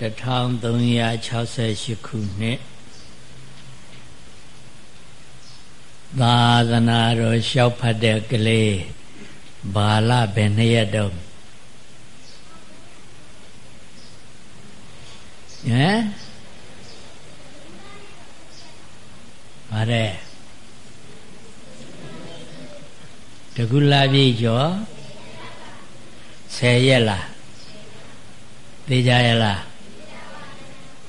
1368ခုနှစ်သာသနာတော်လျှောက်ဖတ်တဲ့ကလေးဘာလဘယ်နှစ်ရက်တော့ဟမ်ဗါတဲ့တကူလာပြည့်ကျော်10ရက်လားသိကြရလား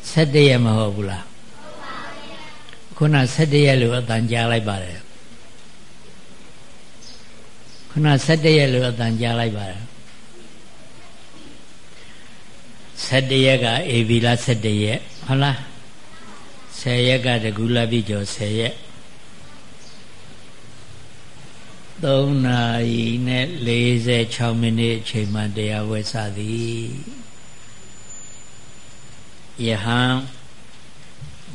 17ရက်မဟုတ်ဘူးလားခုန17ရက်လို့အတန်ကြားလိုက်ပါတယ်ခုန17ရက်လို့အတန်ကြားလိုက်ပါတယ်17ရက်ကအေဗီလာ17ရက်ဟုတ်လား10ရက်ကတကူလာပြီကျော်10ရက်3နာရီနဲ့46မိနစ်အချိန်မှတရားဝဲစသည် ယဟန်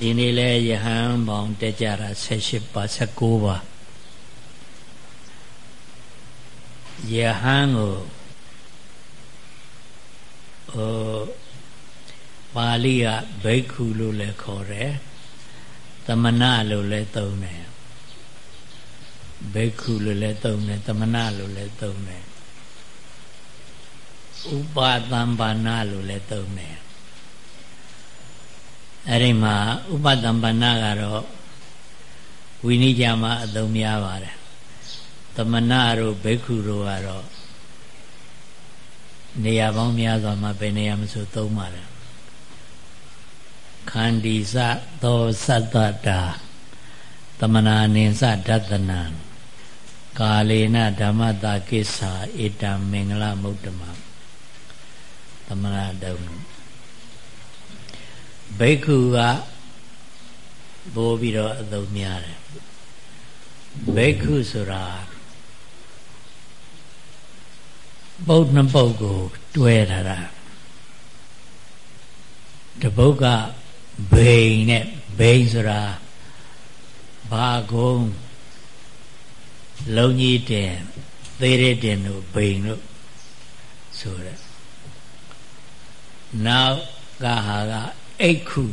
ဒီနေ့လဲယဟန်ပေါင်းတက်ကြတာ18ပါ19ပါယဟန်ကိုဟိုပါဠိကဘိက္ခုလို့လည်းခေါ်တယ်သမဏလို့လည်းသုံးတယ်ဘိက္ခုလို့လည်းသုံးတယ်သမဏလို့လည်းသုံးတယ်ဥပသံပါဏလို့လည်းသုံးတယ် အဲ့ဒီမှာဥပတံပဏကတော့ဝိနိကြမှာအသုံးများပါတယ်သမဏတို့ဘိက္ခုတို့ကတော့နေရာပေါင်းများစွာမှာဘယ်နေရာမဆိုသုံးပါတယ်ခန္ဒီစသောသတ္တတာသမနာနိသဒတနံကာလေနဓမ္မတာကိစ္ဆာဧတံမင်္ဂလမုဒ္ဓမသမနာတုံ ဘိက္ခုကဘိုးပြီးတော့အသုံးများတယ်ဘိက္ခုဆိုတာပုတ်နှစ်ပုတ်ကို တွဲထားတာတပုတ်ကဘိန်နဲ့ဘိန်ဆိုတာဘာကုံလုံကြီးတင်သေးတဲ့တင်တို့ဘိန်တို့ဆိုတဲ့နောက်ကဟာက အိတ်ခု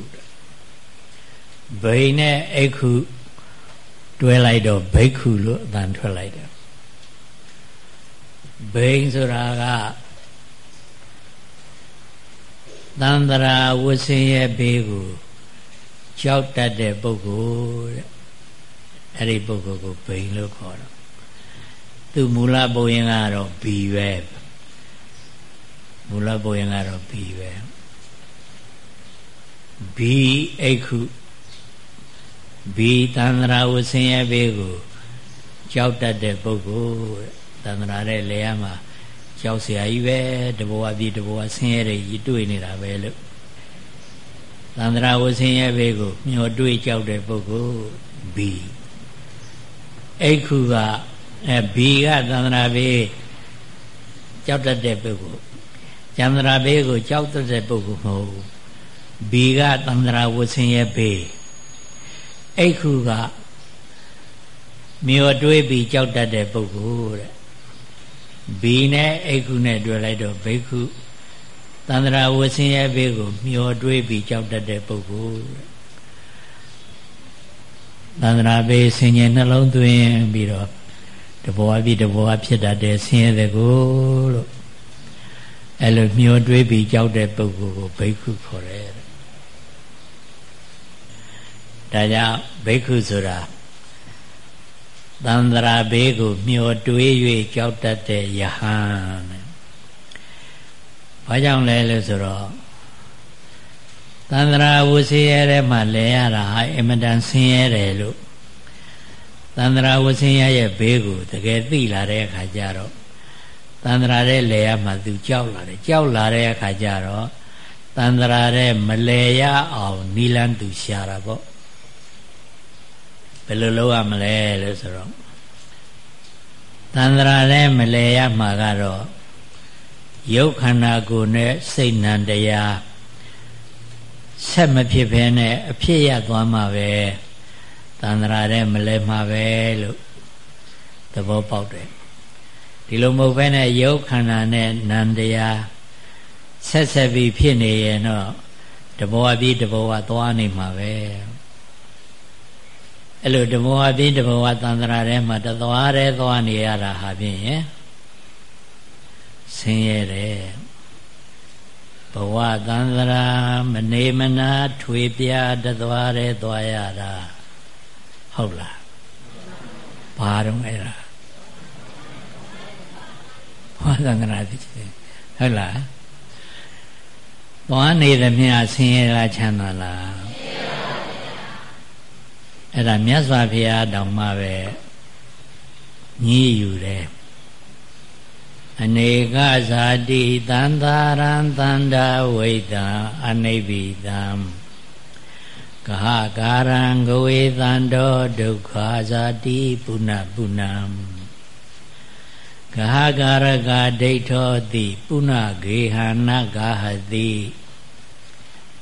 ဘိန်နဲ့အိတ်ခုတွဲလိုက်တော့ဘိက္ခုလို့အတန်ထွက်လိုက်တယ်ဘိန်ဆိုတာကသန္တရာဝဆင်းရဲ့ဘေးကိုကြောက်တတ်တဲ့ပုဂ္ဂိုလ်တဲ့အဲ့ဒီပုဂ္ဂိုလ်ကိုဘိန်လို့ခေါ်တော့သူမူလပုံရင်ကတော့ဘီပဲမူလပုံရင်ကတော့ဘီပဲ ဘီအိတ်ခုဘီတန္တရာဝဆင်းရဲဘေးကိုကြောက်တတ်တဲ့ပုဂ္ဂိုလ်တန္တရာတဲ့လေရမှာကြောက်เสียကြီးပဲတဘဝပြည့်တဘဝဆင်းရဲတွေကြီးတွေ့နေတာပဲလို့တန္တရာဝဆင်းရဲဘေးကိုမျောတွေးကြောက်တဲ့ပုဂ္ဂိုလ်ဘီအိတ်ခုကအဲဘီကတန္တရာဘေးကြောက်တတ်တဲ့ပုဂ္ဂိုလ်ကျန္တရာဘေးကိုကြောက်တတ်တဲ့ပုဂ္ဂိုလ်မဟုတ် ဘူးဘီကတန္တရာဝဆင်းရဲဘေးအိတ်ခုကမျောတွေးပြီးကြောက်တတ်တဲ့ပုဂ္ဂိုလ်တဲ့ဘီနဲ့အိတ်ခုနဲ့တွေ့လိုက်တော့ဘိက္ခုတန္တရာဝဆင်းရဲဘေးကိုမျောတွေးပြီးကြောက်တတ်တဲ့ပုဂ္ဂိုလ်တဲ့တန္တရာဘေးဆင်ញင်နှလုံးသွင်းပြီးတော့တဘောပြီးတဘောဖြစ်တတ်တဲ့ဆင်းရဲတဲ့ကိုလို့အဲ့လိုမျောတွေးပြီးကြောက်တဲ့ပုဂ္ဂိုလ်ကိုဘိက္ခုခေါ်တယ် ဒါကြောင့်ဘိက္ခုဆိုတာသန္တရာဘေးကို မျောတွေး၍ကြောက်တတ်တဲ့ယဟန်ဘာကြောင့်လဲလို့ဆိုတော့သန္တရာဝစီရဲထဲမှာလဲရတာဟာအင်မတန်ဆင်းရဲတယ်လို့သန္တရာဝဆင်းရဲရဲ့ဘေးကိုတကယ်သိလာတဲ့အခါကျတော့သန္တရာတဲ့လဲရမှာသူကြောက်လာတယ်ကြောက်လာတဲ့အခါကျတော့သန္တရာတဲ့မလဲရအောင်နီလန်းသူရှာတာပေါ့ ဘယ်လိုလုပ်ရမလဲလို့ဆိုတော့တန္တရာလည်းမလဲရမှာကတော့ရုပ်ခန္ဓာကိုယ်နဲ့စိတ်နံတရားဆက်မဖြစ်ဘဲနဲ့အဖြစ်ရသွားမှာပဲတန္တရာလည်းမလဲမှာပဲလို့သဘောပေါက်တယ်ဒီလိုမဟုတ်ဘဲနဲ့ရုပ်ခန္ဓာနဲ့နံတရားဆက်ဆက်ပြီးဖြစ်နေရင်တော့တဘောပြီးတဘောသွားနေမှာပဲ အဲ့လိုတဘောပြီးတဘောသန္တရာထဲမှာတသွားရဲသွားနေရတာဟာဖြင့်ဆင်းရဲတယ်ဘဝသန္တရာမနေမနာထွေပြတသွားရဲသွားရတာဟုတ်လားဘာတော့အဲ့ဒါဘာသန္တရာသိချင်ဟုတ်လားသွားနေသမျှဆင်းရဲလားချမ်းသာလား အဲ့ဒါမြတ်စွာဘုရားတောင်မှပဲညည်းယူတယ်အနေကဇာတိတန်သာရံတန္တာဝိတံအနိဗ္ဗိတံကဟကာရံဂဝေတံတောဒုက္ခဇာတိပုဏ္ဏပုဏ္ဏံကဟကာရကဒိဋ္ဌောတိပုဏ္ဏဂေဟနာဂဟတိ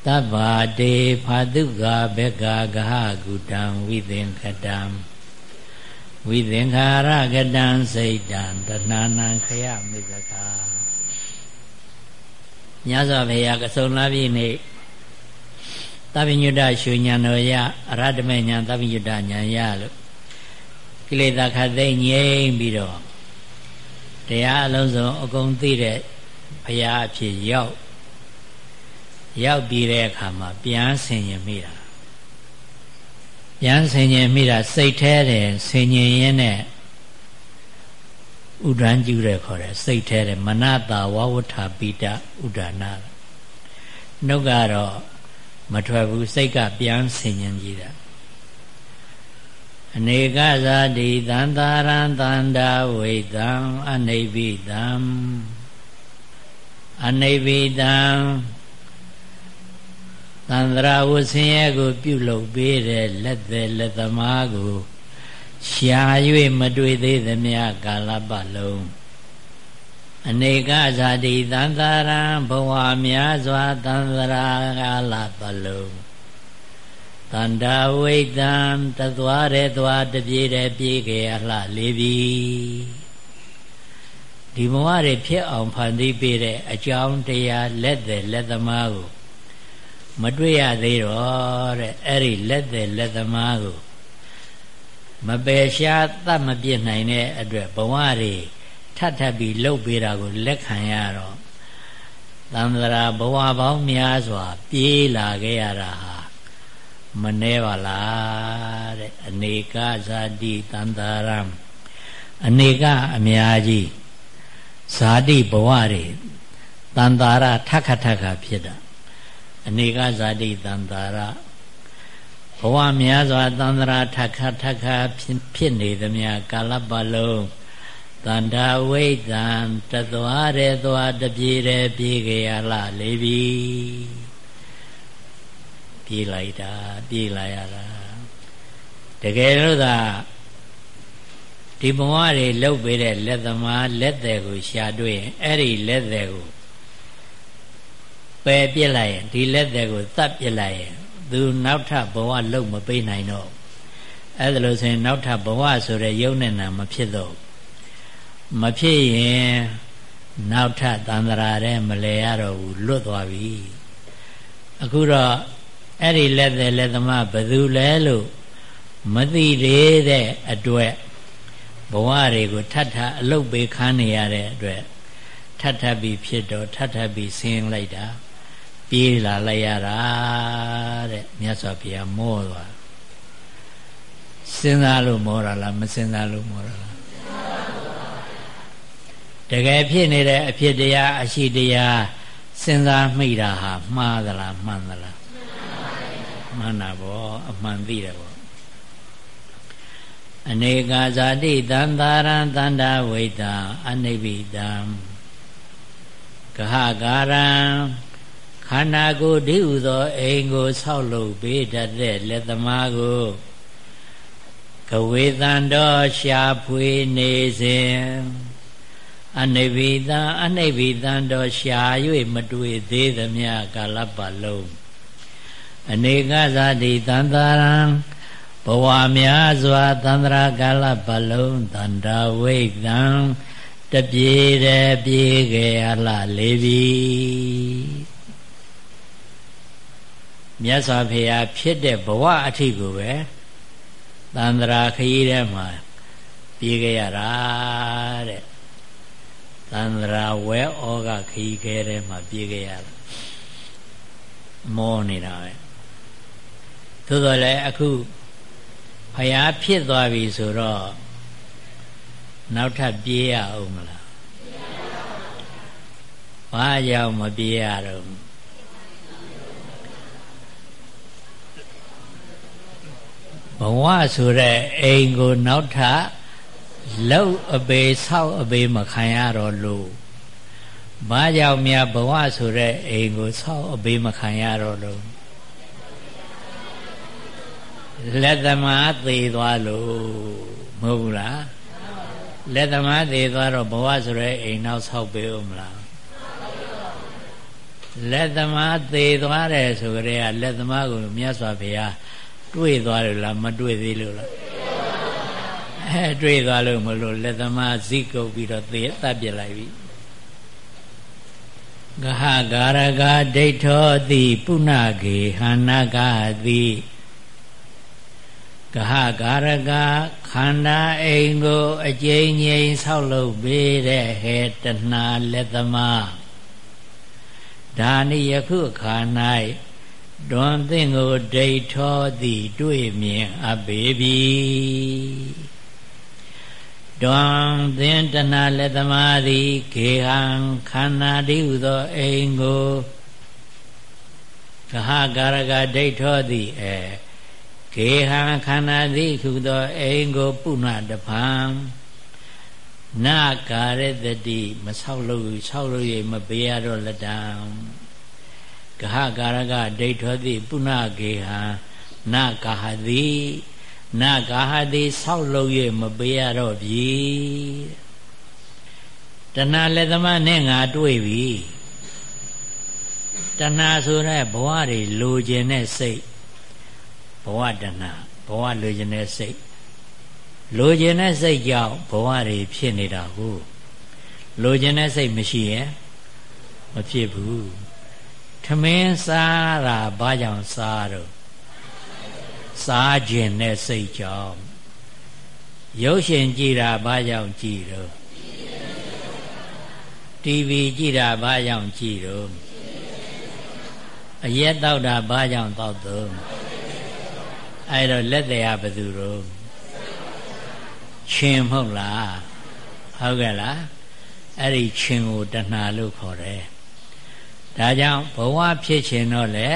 သဗ္ဗာတေဖာတုကဘေကဂဟကုတံဝိသင်္ခတံဝိသင်္ခာရကတံစိတ်တံတဏနံခယမိကကာညဇောဘုရားကစုံလာပြီနေ့သဗ္ဗညုတရှုညာတော်ရအရဟတမေညာသဗ္ဗညုတညာရလို့ကိလေသာခတ်သိမ့်ငြိမ့်ပြီးတော့တရားအလုံးစုံအကုန်သိတဲ့ဘုရားအဖြစ်ရောက် ရောက်ပြီးတဲ့အခါမှာပြန်ဆင်ရင်မိတာပြန်ဆင်ရင်မိတာစိတ်แท้တယ်ဆင်ရင်ရင်းနဲ့ဥဒ္ဒံကျူးတယ်ခေါ်တယ်စိတ်แท้တယ်မနတာဝဝဋ္ဌပိတဥဒ္ဒနာနှုတ်ကတော့မထွက်ဘူးစိတ်ကပြန်ဆင်ရင်ကြီးတာအနေကဇာတိသန္တာရံသန္တာဝိတံအနိဗ္ဗိတံအနိဗ္ဗိတံ သန္တရာဝဆင်းရဲကို ပြုလုပ်ပေးတဲ့လက်သက်လက်သမားကိုရှာ၍မတွေ့သေးသမျှကာလပတ်လုံးအနေကဇာတိသန္တာရံဘဝများစွာသန္တရာကာလပတ်လုံးတန္တာဝိတံတသွားတဲ့သွားတပြေတဲ့ပြေခဲ့အလှလေးပြီဒီဘဝတွေဖြစ်အောင်ဖန်တီးပေးတဲ့အကြောင်းတရားလက်သက်လက်သမားကို မတွေ့ရသေးတော့တဲ့အဲ့ဒီလက်သက်လက်သမားကိုမပယ်ရှားတတ်မပြစ်နိုင်တဲ့အတွက်ဘဝတွေထပ်ထပ်ပြီးလှုပ်ပေးတာကိုလက်ခံရတော့သံဃာဘဝပေါင်းများစွာ ပြေးလာခဲ့ရတာဟာမနှဲပါလားတဲ့အနေကဇာတိတန္တာရံအနေကအများကြီးဇာတိဘဝတွေတန္တာရထက်ခထက်ခဖြစ်တာ အနေကဇာတိတန္တာရဘဝများစွာတန္တရာထခထခဖြစ်နေသမျှကာလပတ်လုံးတန္တာဝိတံတသွားရဲသွားတပြေရဲပြေကြရလားလေပြီပြေးလိုက်တာပြေးလာရတာတကယ်လို့သာဒီဘဝတွေလှုပ်ပေးတဲ့လက်သမားလက်သည်ကိုရှာတွေ့ရင်အဲ့ဒီလက်သည်ကို ပယ်ပြစ်လိုက်ရင်ဒီလက်သည်ကိုသတ်ပြစ်လိုက်ရင်သူနောက်ထပ်ဘဝလုံမပေးနိုင်တော့အဲ့ဒါလို့ဆိုရင်နောက်ထပ်ဘဝဆိုတဲ့ယုံနဲ့နာမဖြစ်တော့မဖြစ်ရင်နောက်ထပ်သံဃာတဲ့မလဲရတော့ဘူးလွတ်သွားပြီအခုတော့အဲ့ဒီလက်သည်လက်သမားဘယ်သူလဲလို့မသိသေးတဲ့အတွက်ဘဝတွေကိုထပ်ထပ်အလုတ်ပေးခန်းနေရတဲ့အတွက်ထပ်ထပ်ပြီးဖြစ်တော့ထပ်ထပ်ပြီးဆင်းလိုက်တာ ပြေးလာလိုက်ရတာတဲ့မြတ်စွာဘုရားမောသွားစဉ်းစားလို့မောတာလားမစဉ်းစားလို့မောတာလားတကယ်ဖြစ်နေတဲ့အဖြစ်တရားအရှိတရားစဉ်းစားမိတာဟာမှားသလားမှန်သလားမှန်တာပေါ့အမှန်သိတယ်ပေါ့အနေကာဇာတိတန္တာရံတန္တာဝိတာအနိဗ္ဗိတံကဟကာရံ ခန္ဓာကိုယ်ဒီဥသောအိမ်ကိုဆောက်လုပ်ပေးတတ်တဲ့လက်သမားကိုကဝေတန်တော်ရှာဖွေနေစဉ်အနိဗ္ဗိတံအနိဗ္ဗိတံတော်ရှာ၍မတွေ့သေးသမျှကာလပတ်လုံးအနေကဇာတိတန်တာရံဘဝများစွာသန္တရာကာလပတ်လုံးတန္တာဝိတံတပြေတဲ့ပြေခဲ့အလှလေးပြီ မြတ်စွာဘုရားဖြစ်တဲ့ဘဝအထိကိုပဲသန္တရာခရီးထဲမှာပြေးခဲ့ရတာတဲ့သန္တရာဝဲဩကခရီးခဲထဲမှာပြေးခဲ့ရတာမောနေတာပဲသို့တော်လည်းအခုဖျားဖြစ်သွားပြီဆိုတော့နောက်ထပ်ပြေးရအောင်မလားဘာကြောင့်မပြေးရတော့ ဘဝဆိုတဲ့အိမ်ကိုနောက်ထပ်လောက်အပေဆောက်အပေမခံရတော့လို့ဘာကြောင့်များဘဝဆိုတဲ့အိမ်ကိုဆောက်အပေမခံရတော့လို့လက်သမားသေးသွားလို့မဟုတ်ဘူးလားလက်သမားသေးသွားတော့ဘဝဆိုတဲ့အိမ်နောက်ဆောက်ပေးဦးမလားလက်သမားသေးသွားတယ်ဆိုကြတဲ့ကလက်သမားကိုမြတ်စွာဘုရား တွေ့သွားတယ်လားမတွေ့သေးလို့လားအဲတွေ့သွားလို့မလို့လက်သမားဇိကုတ်ပြီးတော့သေတတ်ပြလိုက်ပြီဂဟဂါရကဒိဋ္ဌောတိပုဏ္ဏဂေဟနာကတိကဟဂါရကခန္ဓာအိမ်ကိုအကျဉ်းငိမ်ဆောက်လုပ်ပေးတဲ့ဟေတဏလက်သမားဒါနိယခုခါ၌ ဒွန်သင်ကိုဒိဋ္ဌောသည်တွေ့မြင်အပ်ပေပြီဒွန်သင်တဏလက်သမားသည်ခေဟံခန္ဓာတိဟုသောအိမ်ကိုကဟကာရကဒိဋ္ဌောသည်အဲခေဟံခန္ဓာသည်ဟုသောအိမ်ကိုပုဏ္ဏတဖန်နာကာရတတိမဆောက်လို့ဆောက်လို့ရမပေးရတော့လက်တံ ကဟကာရကဒိဋ္ဌောတိပုဏ္ဏကေဟံနာကာဟတိနာကာဟတိဆောက်လို့ရမပေးရတော့ပြီတဏလက်သမားနဲ့ငါတွေ့ပြီတဏဆိုတဲ့ဘဝတွေလိုချင်တဲ့စိတ်ဘဝတဏဘဝလိုချင်တဲ့စိတ်လိုချင်တဲ့စိတ်ကြောင့်ဘဝတွေဖြစ်နေတာကိုလိုချင်တဲ့စိတ်မရှိရင်မဖြစ်ဘူး ထမင်းစားတာဘာကြောင့်စားတော့စားခြင်းတဲ့စိတ်ကြောင့်ရုပ်ရှင်ကြည့်တာဘာကြောင့်ကြည့်တော့ TV ကြည့်တာဘာကြောင့်ကြည့်တော့အရက်တောက်တာဘာကြောင့်တောက်တော့အဲ့တော့လက်တရားဘယ်သူတော့ရှင်မဟုတ်လားဟုတ်ကဲ့လားအဲ့ဒီရှင်ကိုတဏှာလို့ခေါ်တယ် ဒါကြောင့်ဘဝဖြစ်ခြင်းတော့လေ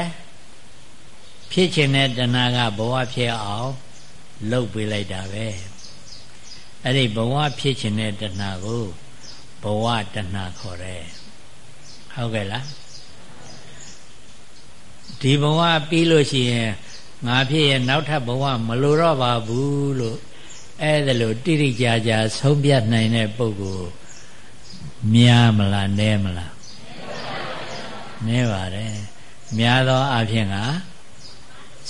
ဖြစ်ခြင်းတဲ့တဏှာကဘဝဖြစ်အောင်လှုပ်ပေးလိုက်တာပဲအဲ့ဒီဘဝဖြစ်ခြင်းတဲ့တဏှာကိုဘဝတဏှာခေါ်တယ်ဟုတ်ကဲ့လားဒီဘဝပြီးလို့ရှိရင်ငါဖြစ်ရဲ့နောက်ထပ်ဘဝမလိုတော့ပါဘူးလို့အဲ့ဒါလို့တိတိကျကျဆုံးဖြတ်နိုင်တဲ့ပုဂ္ဂိုလ်များမလားနည်းမလား နည်းပါတယ်များသောအဖြစ်က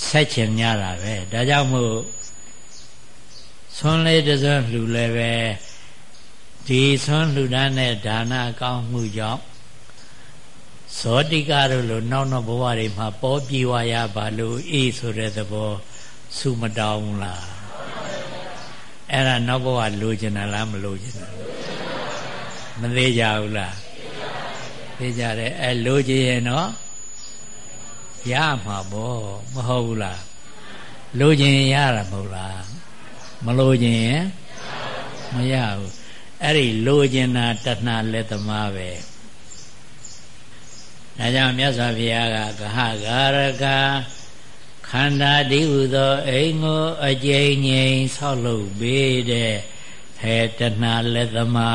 ဆက်ချင်ကြတာပဲဒါကြောင့်မို့ဆွမ်းလေးတစ်စွန်းလှူလည်းပဲဒီဆွမ်းလှူဒန်းတဲ့ဒါနကောင်းမှုကြောင့်ဇောတိကတို့လိုနောက်နောက်ဘဝတွေမှာပေါ်ပြေဝရပါလို့အေးဆိုတဲ့သဘောစုမတောင်းလားအဲ့ဒါနောက်ဘဝလိုချင်တာလားမလိုချင်တာမသေးကြဘူးလား သေးကြတယ်အဲလိုချင်ရင်တော့ရမှာပေါ့မဟုတ်ဘူးလားလိုချင်ရင်ရတာမဟုတ်လားမလိုချင်ရင်မရဘူးအဲ့ဒီလိုချင်တာတဏှာလက်သမားပဲဒါကြောင့်မြတ်စွာဘုရားကကဟဂါရကခန္ဓာတိဟုသောအိမ်ကိုအကျဉ်းငိမ်ဆောက်လုပ်ပေးတဲ့ဟေတဏလက်သမာ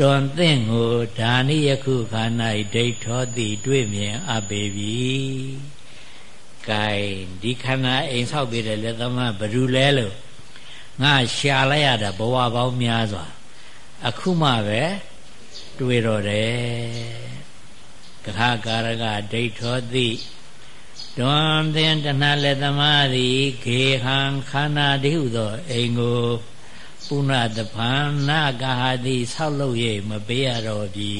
တွန်သင့်ကိုဓာနိယခုခန္ဓာဒိဋ္ဌောတိတွေ့မြင်အပ်ပေပြီ။ကဲဒီခန္ဓာအိမ်ဆောက်ပေးတဲ့လက်သမားဘ ᱹ လဲလို့ငါရှာလိုက်ရတာဘဝပေါင်းများစွာ အခုမှပဲတွေ့တော့တယ်ကခကာရကဒိဋ္ဌောတိတွန်သင်တဏလက်သမားသည်ခေဟံခန္ဓာတိဟုသောအိမ်ကို ပုဏ္ဏတဖန်နာဂဟာတိဆောက်လုပ်၍မပေးရတော့ပြီ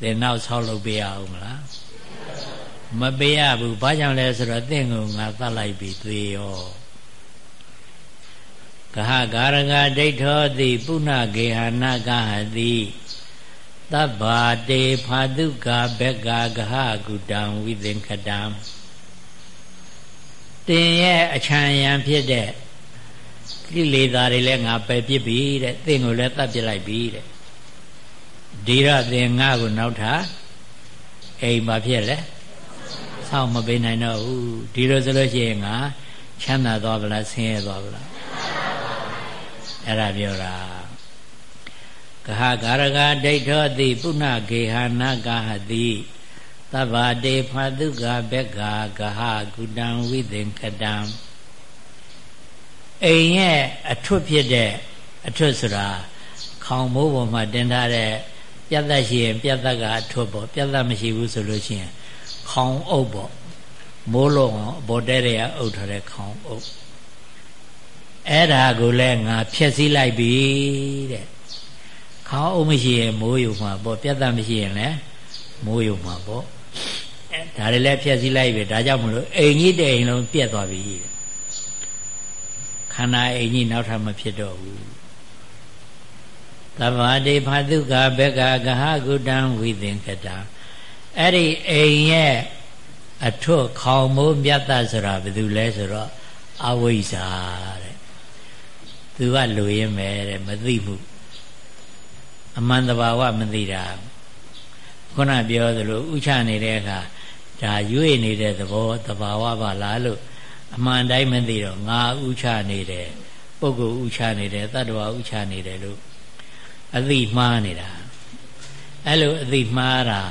တဲ့နောက်ဆောက်လုပ်ပေးရအောင်မလားဟမပေးရဘူးဘာကြောင့်လဲဆိုတော့တင့်ကိုငါသတ်လိုက်ပြီသေရောကဟဂါရကဒိဋ္ဌောတိပုဏ္ဏဂေဟနာကဟတိသဗ္ဗာတေဖာတုကာဘက္ကာဂဟကုတံဝိသင်္ခတံတင်ရဲ့အချမ်းရံဖြစ်တဲ့ ကိလေသာတွေလည်းငါပယ်ပြစ်ပြီတဲ့သင်ကိုလည်းတတ်ပြစ်လိုက်ပြီတဲ့ဒီရသင်ငါကိုနောက်ထပ်အိမ်မှာဖြစ်လဲဆောက်မပေးနိုင်တော့ဘူးဒီလိုဆိုလို့ရှိရင်ငါချမ်းသာသွားဗလားဆင်းရဲသွားဗလားအဲ့ဒါပြောတာကဟဂါရကဒိဋ္ဌောတိပုဏ္ဏဂေဟနာကဟတိသဗ္ဗတေဖာတုကဘက္ကာကဟကုတံဝိသင်္ကတံ အိမ်ရဲ့အထွတ်ဖြစ်တဲ့အထွတ်ဆိုတာခေါင်မိုးပေါ်မှာတင်ထားတဲ့ပြတ်သက်ရှိရင်ပြတ်သက်ကအထွတ်ပေါ့ပြတ်သက်မရှိဘူးဆိုလို့ရှိရင်ခေါင်အုပ်ပေါ့မိုးလုံးအောင်အပေါ်တဲတွေကအုပ်ထားတဲ့ခေါင်အုပ်အဲ့ဒါကိုလည်းငါဖြည့်ဆည်းလိုက်ပြီတဲ့ခေါင်းအုပ်မရှိရင်မိုးယူမှာပေါ့ပြတ်သက်မရှိရင်လည်းမိုးယူမှာပေါ့ဒါတွေလည်းဖြည့်ဆည်းလိုက်ပြီဒါကြောင့်မလို့အိမ်ကြီးတဲ့အိမ်လုံးပြက်သွားပြီတဲ့ ခန္ဓာအိမ်ကြီးနောက်ထပ်မဖြစ်တော့ဘူးသဗ္ဗတိဖာတုကဘက္ကဂဟကုတံဝိသင်္ကတအဲ့ဒီအိမ်ရဲ့အထွတ်ခေါင်မိုးမြတ်တဆိုတာဘယ်သူလဲဆိုတော့အဝိဇ္ဇာတဲ့သူကလူရင်းမယ်တဲ့မသိဘူးအမှန်တဘာဝမသိတာခုနပြောသလိုဥချနေတဲ့အခါဒါရွေ့နေတဲ့သဘောတဘာဝပါလားလို့ အမှန်တိုင်းမသိတော့ငါဥချနေတယ်ပုဂ္ဂိုလ်ဥချနေတယ်တတ္တဝါဥချနေတယ်လို့အသိမှားနေတာအဲ့လိုအသိမှားတာ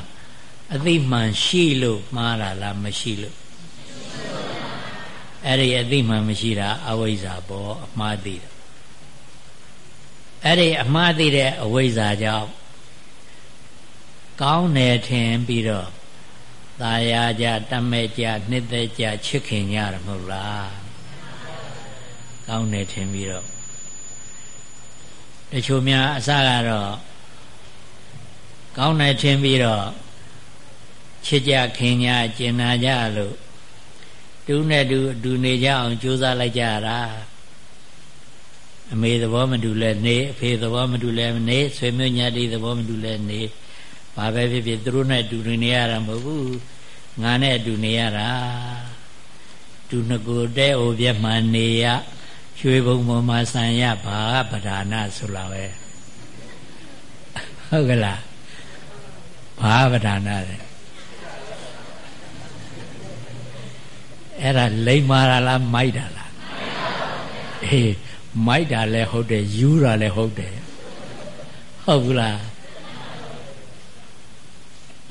အသိမှန်ရှိလို့မှားတာလားမရှိလို့အဲ့ဒီအသိမှန်မရှိတာအဝိဇ္ဇာပေါ့အမှားသိတာအဲ့ဒီအမှားသိတဲ့အဝိဇ္ဇာကြောင့်ကောင်းတယ်ထင်ပြီးတော့ ตายာကြတမဲ့ကြနှစ်သက်ကြချစ်ခင်ကြရမဟုတ်လားကောင်းတယ်ထင်ပြီးတော့တချို့များအစကတော့ကောင်းတယ်ထင်ပြီးတော့ချစ်ကြခင်ကြကျင်နာကြလို့တူးနဲ့တူအတူနေကြအောင်ကြိုးစားလိုက်ကြတာအမေသဘောမတူလဲနေအဖေသဘောမတူလဲနေဆွေမျိုးညာတိသဘောမတူလဲနေဘာပဲဖြစ်ဖြစ်သူတို့နဲ့တူနေရတာမဟုတ်ဘူး ငါနဲ့အတူနေရတာတူနှကိုတဲအိုပြက်မှနေရရွှေဘုံပေါ်မှာဆံရဘာပဒါနာဆိုလာပဲဟုတ်ကလားဘာပဒါနာလဲအဲ့ဒါလိမ္မာတာလားမိုက်တာလားအေးမိုက်တာလည်းဟုတ်တယ်ယူတာလည်းဟုတ်တယ်ဟုတ်ဘူးလား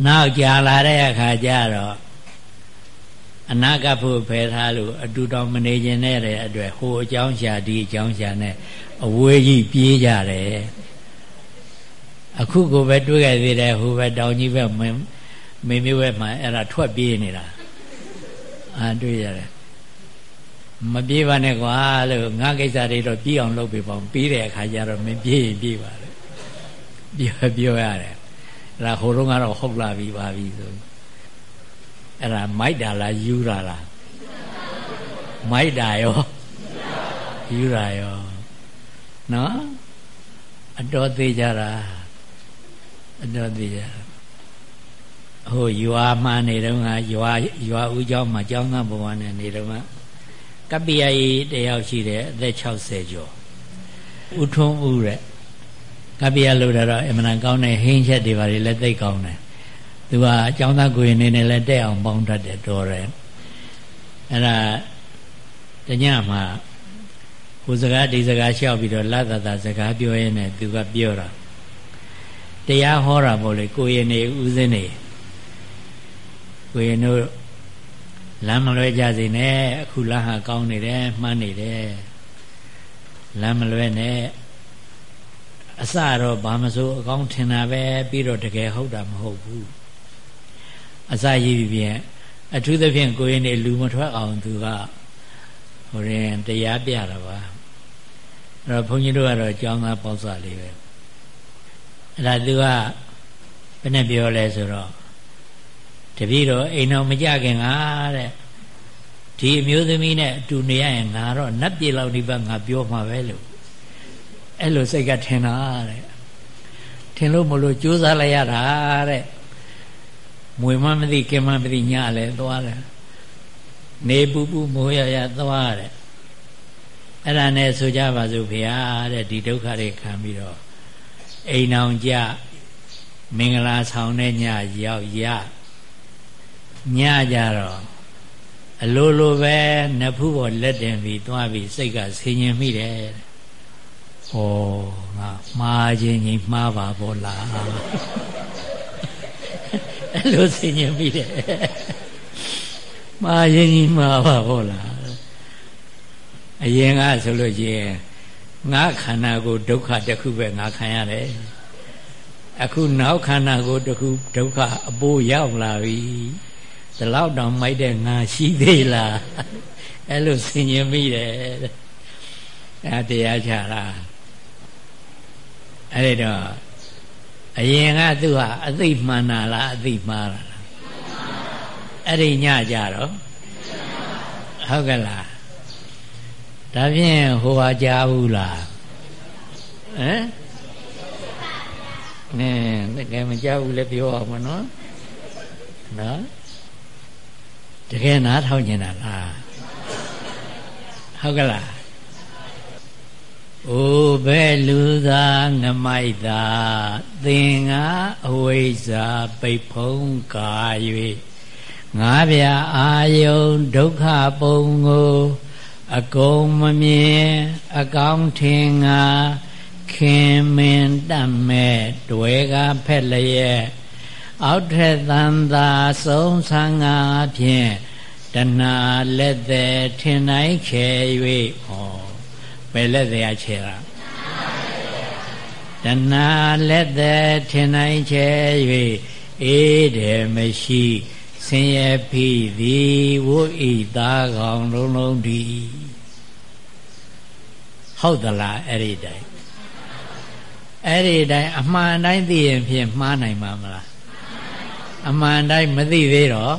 နောက်ကြာလာတဲ့အခါကျတော့အနာကဖို့ဖယ်ထားလို့အတူတောင်မနေခြင်းနဲ့တဲ့အတွက်ဟိုအကြောင်းရှာဒီအကြောင်းရှာနဲ့အဝေးကြီးပြေးကြတယ်အခုကိုပဲတွေ့ခဲ့သေးတယ်ဟိုပဲတောင်ကြီးပဲမင်းမေမျိုးပဲမှအဲ့ဒါထွက်ပြေးနေတာအာတွေ့ရတယ်မပြေးပါနဲ့ကွာလို့ငါကိစ္စတွေတော့ပြီးအောင်လုပ်ပေးပါဦးပြီးတဲ့အခါကျတော့မင်းပြေးရင်ပြေးပါလေပြောပြောရတယ် အဲ့ဒါဟိုတုန်းကတော့ဟုတ်လာပြီပါပြီဆိုအဲ့ဒါမိုက်တာလားယူတာလားမိုက်တာရောယူတာရောနော်အတော်သေးကြတာအတော်သေးကြဟိုရွာမှနေတော့ကရွာရွာဦးเจ้าမှာကျောင်းသားဘဝနဲ့နေတော့ကပ္ပိယကြီးတယောက်ရှိတယ်အသက်60ကျော်ဥထုံးဦးတဲ့ ကပ္ပိယလို့တော့အမှန်ကောင်းတဲ့ဟင်းချက်တွေပါလေလက်သိကောင်းတယ်သူကအကျောင်းသားကိုရင်နေနဲ့လည်းတက်အောင်ပေါင်းတတ်တယ်တော်တယ်အဲ့ဒါတညမှာဟိုစကားဒီစကားလျှောက်ပြီးတော့လတ်တတာစကားပြောရင်းနဲ့သူကပြောတာတရားဟောတာပေါ့လေကိုရင်နေဦးစင်းနေကိုရင်တို့လမ်းမလွဲကြစေနဲ့အခုလမ်းဟာကောင်းနေတယ်မှန်းနေတယ်လမ်းမလွဲနဲ့ အစတော့ဘာမစိုးအကောင်းထင်တာပဲပြီးတော့တကယ်ဟုတ်တာမဟုတ်ဘူးအစရည်ပြင်အထူးသဖြင့်ကိုရင်နေလူမထွက်အောင်သူကဟိုရင်တရားပြတာပါအဲ့တော့ဘုန်းကြီးတို့ကတော့ကျောင်းသားပေါ့စလေးပဲအဲ့ဒါသူကဘယ်နဲ့ပြောလဲဆိုတော့တပည့်တော်အိမ်တော်မကြခင်ငါတဲ့ဒီအမျိုးသမီးနဲ့အတူနေရရင်ငါတော့နတ်ပြည်လောက်ဒီဘက်ငါပြောမှာပဲလို့ အဲ့လိုစိတ်ကထင်တာတဲ့ထင်လို့မလို့ကြိုးစားလိုက်ရတာတဲ့မွေမမသိကင်မမသိညလဲသွားတယ်နေပူပူမိုးရရသွားတယ်အဲ့ဒါနဲ့ဆိုကြပါစို့ဖေဟာတဲ့ဒီဒုက္ခတွေခံပြီးတော့အိမ်အောင်ကြမင်္ဂလာဆောင်တဲ့ညရောက်ရညကြတော့အလိုလိုပဲနဖူးပေါ်လက်တင်ပြီးသွားပြီးစိတ်ကဆင်ញင်မိတယ်။ ဟောငါမှားခြင်းကြီးမှားပါဘောလား။အဲ့လိုဆင်ញင်မိတယ်။မှားခြင်းကြီးမှားပါဘောလား။အရင်ကဆိုလို့ချင်းငါခန္ဓာကိုဒုက္ခတစ်ခုပဲငါခံရတယ်။အခုနောက်ခန္ဓာကိုတစ်ခုဒုက္ခအပိုးရောက်လာပြီ။ဒီလောက်တောင်မိုက်တဲ့ငါရှိသေးလားအဲ့လိုဆင်ញင်မိတယ်အဲတရားချတာ အဲ့ဒီတော့အရင်ကသူဟာအသိမှန်တာလားအသိမှားတာလားအဲ့ဒီညကြတော့ဟုတ်ကဲ့လားဒါဖြင့်ဟိုဟာကြားဘူးလားဟမ်နဲတကယ်မကြားဘူးလည်းပြောအောင်မနော်နော်တကယ်နားထောင်နေတာလားဟုတ်ကလား အိုဘဲလူသာငမိုက်သာသင်္ဃအဝိဇ္ဇာပိတ်ဖုံးကာ၍ငါးပြအာယုံဒုက္ခပုံကိုအကုန်မမြင်အကောင်းထင်ငါခင်မင်တတ်မဲ့တွေ့ကဖက်လျက်အောက်ထက်သံသာဆုံးဆန်းငါဖြင့်တဏှာလက်သည်ထင်နိုင်ခဲ၍ဟော ဘယ်လက်သည်အချေတာတဏှာလက်သည်ထင်နိုင်ခဲ၍အေးတယ်မရှိဆင်းရဲဖိသည်ဝိဤသားကောင်လုံးလုံးဒီဟုတ်သလားအဲ့ဒီတိုင်အဲ့ဒီတိုင်အမှန်တိုင်းသိရင်ဖြင့်မှားနိုင်မှာမလားအမှန်တိုင်းမသိသေးတော့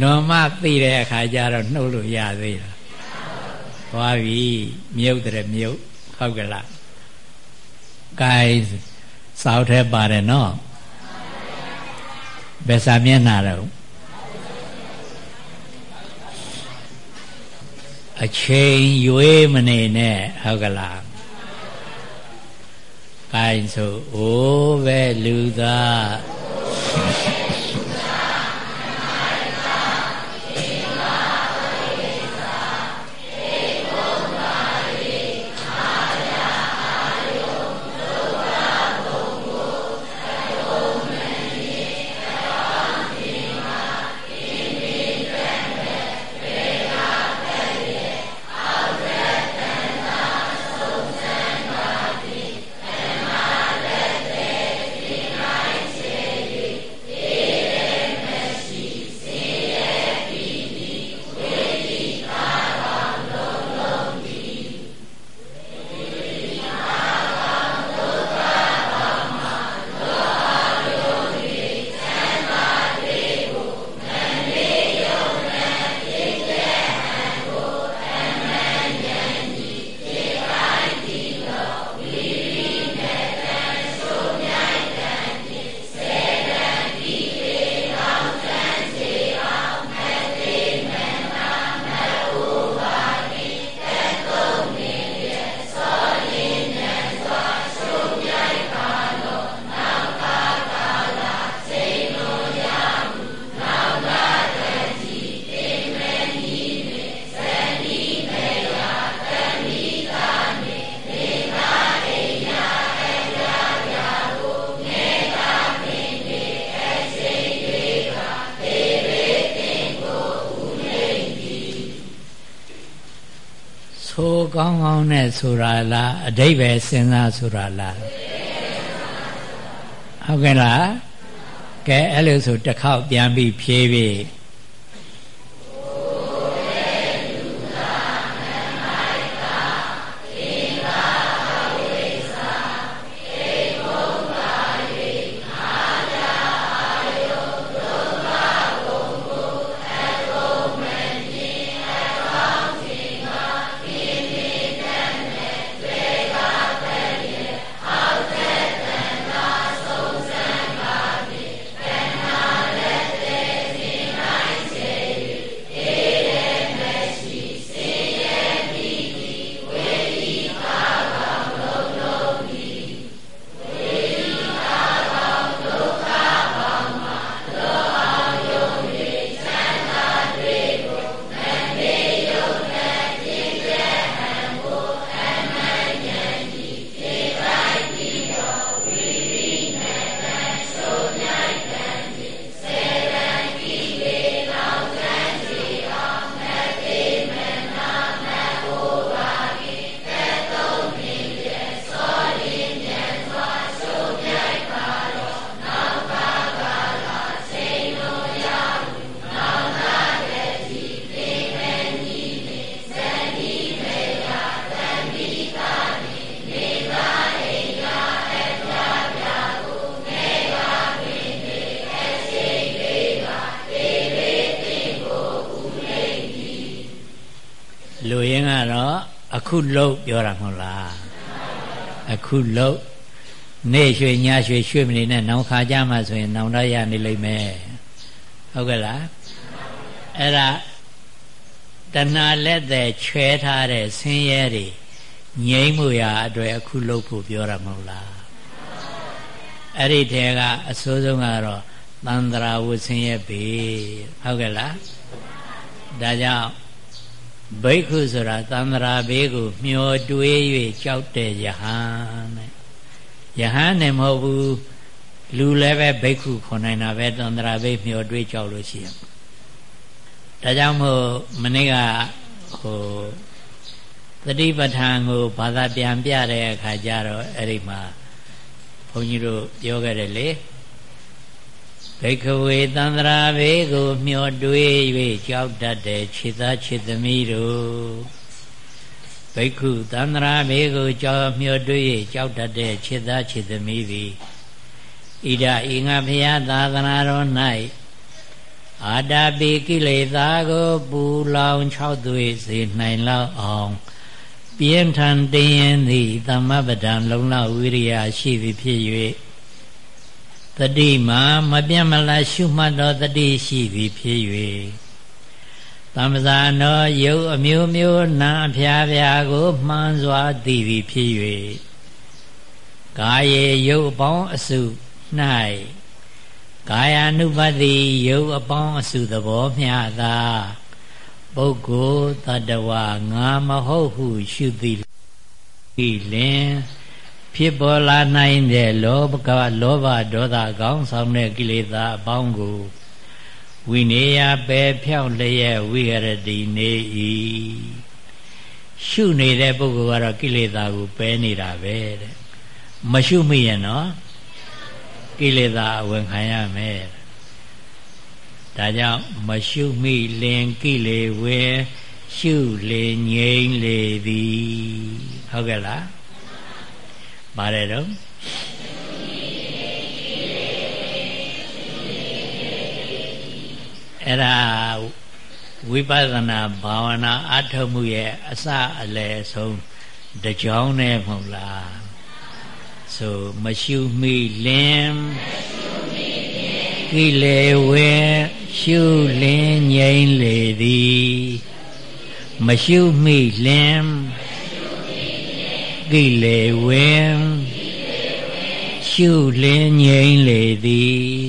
လွန်မသိတဲ့အခါကျတော့နှုတ်လို့ရသေးတာ သွားပြီမြုပ်တယ်မြုပ်ဟုတ်ကလားကဲစောက်ထဲပါတယ်နော်ဘယ်စာမျက်နှာတော့အချိန်ရွေးမနေနဲ့ဟုတ်ကလားကိုင်းဆိုအိုးပဲလူသား ဆိုတာလားအတိဘယ်စဉ်းစားဆိုတာလားဟုတ်ကဲ့လားကဲအဲ့လိုဆိုတစ်ခေါက်ပြန်ပြီးဖြေးပြီး ခုလုံးနေရွှေညရွှေရွှေမနေနဲ့နောင်ခါကြမှာဆိုရင်နောင်တော့ရနေလိမ့်မယ်ဟုတ်ကဲ့လားအဲ့ဒါတဏှာလက်တဲ့ချွဲထားတဲ့ဆင်းရဲတွေငြိမ့်မှုရာအတွက်အခုလုပ်ဖို့ပြောတာမဟုတ်လားအဲ့ဒီထဲကအစိုးဆုံးကတော့သန္တရာဝဆင်းရဲပြီဟုတ်ကဲ့လားဒါကြောင့်ဘိက္ခုဆိုတာသန္တရာဘေးကိုမျောတွေး၍ကြောက်တဲ့ယဟန်တဲ့ ယဟန်နဲ့မဟုတ်ဘူးလူလည်းပဲဘိက္ခုခေါ်နိုင်တာပဲသန္တရာဘေးမျောတွေးကြောက်လို့ရှိရင်ဒါကြောင့်မို့မနေ့ကဟိုသတိပဋ္ဌာန်ကိုဘာသာပြန်ပြတဲ့အခါကျတော့အဲ့ဒီမှာဘုန်းကြီးတို့ပြောခဲ့တယ်လေဘိကဝေသန္တရာဘေကို မျောတွေး၍ကြောက်တတ်တဲ့ခြေသားခြေသမီးတို့ ဘိက္ခုသန္တရာဘေကိုကြောက်မျောတွေး၍ကြောက်တတ်တဲ့ခြေသားခြေသမီးသည်ဣဒဤငါဖရာသာသနာတော်၌အာတာပိကိလေသာကိုပူလောင်၆သွေးစေနိုင်လောက်အောင်ပြင်းထန်တင်းရင်သည်သမ္မပဒံလုံလောက်ဝိရိယရှိသည်ဖြစ်၍တတိမာမပြတ်မလားရှုမှတ်သောတတိရှိသည်ဖြစ်၍ သမ္ပဇာနောယုတ်အမျိုးမျိုးနာအဖျားဖျားကိုမှန်းစွာသိသည်ဖြစ်၍ကာယေယုတ်အပေါင်းအစု၌ကာယ ानु ပတိယုတ်အပေါင်းအစုသဘောမျှသာပုဂ္ဂိုလ်တ attva ငါမဟုတ်ဟုရှုသည်ဤလင်ဖြစ်ပေါ်လာနိုင်တဲ့လောဘကလောဘဒေါသကောင်းဆောင်တဲ့ကိလေသာအပေါင်းကို ဝိနေယပဲဖြောက်လျက်ဝိရတိနေ၏ရှုနေတဲ့ပုဂ္ဂိုလ်ကတော့ကိလေသာကိုပယ်နေတာပဲတဲ့မရှုမိရင်နော်ကိလေသာအဝင်ခံရမယ်ဒါကြောင့်မရှုမိလင်ကိလေဝေရှုလေငြိမ့်လေသည်ဟုတ်ကဲ့လားပါတယ်တော့ အဲ့ဒါဝိပဿနာဘာဝနာအထုမှုရဲ့အစအလယ်ဆုံးတကြောင်းနဲ့မဟုတ်လားဆိုမရှုမိလင်ကိလေဝေရှုလင်းငြိမ့်လေသည်မရှုမိလင်ကိလေဝေရှုလင်းငြိမ့်လေသည်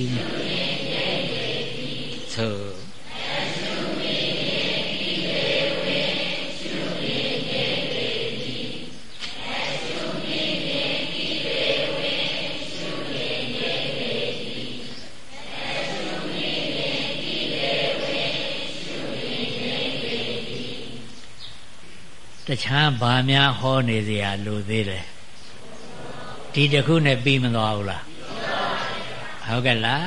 တခြားဘာများဟောနေเสียလို့သေးတယ်ဒီတခုနဲ့ပြီးမသွားဘူးလားဟုတ်ကဲ့လား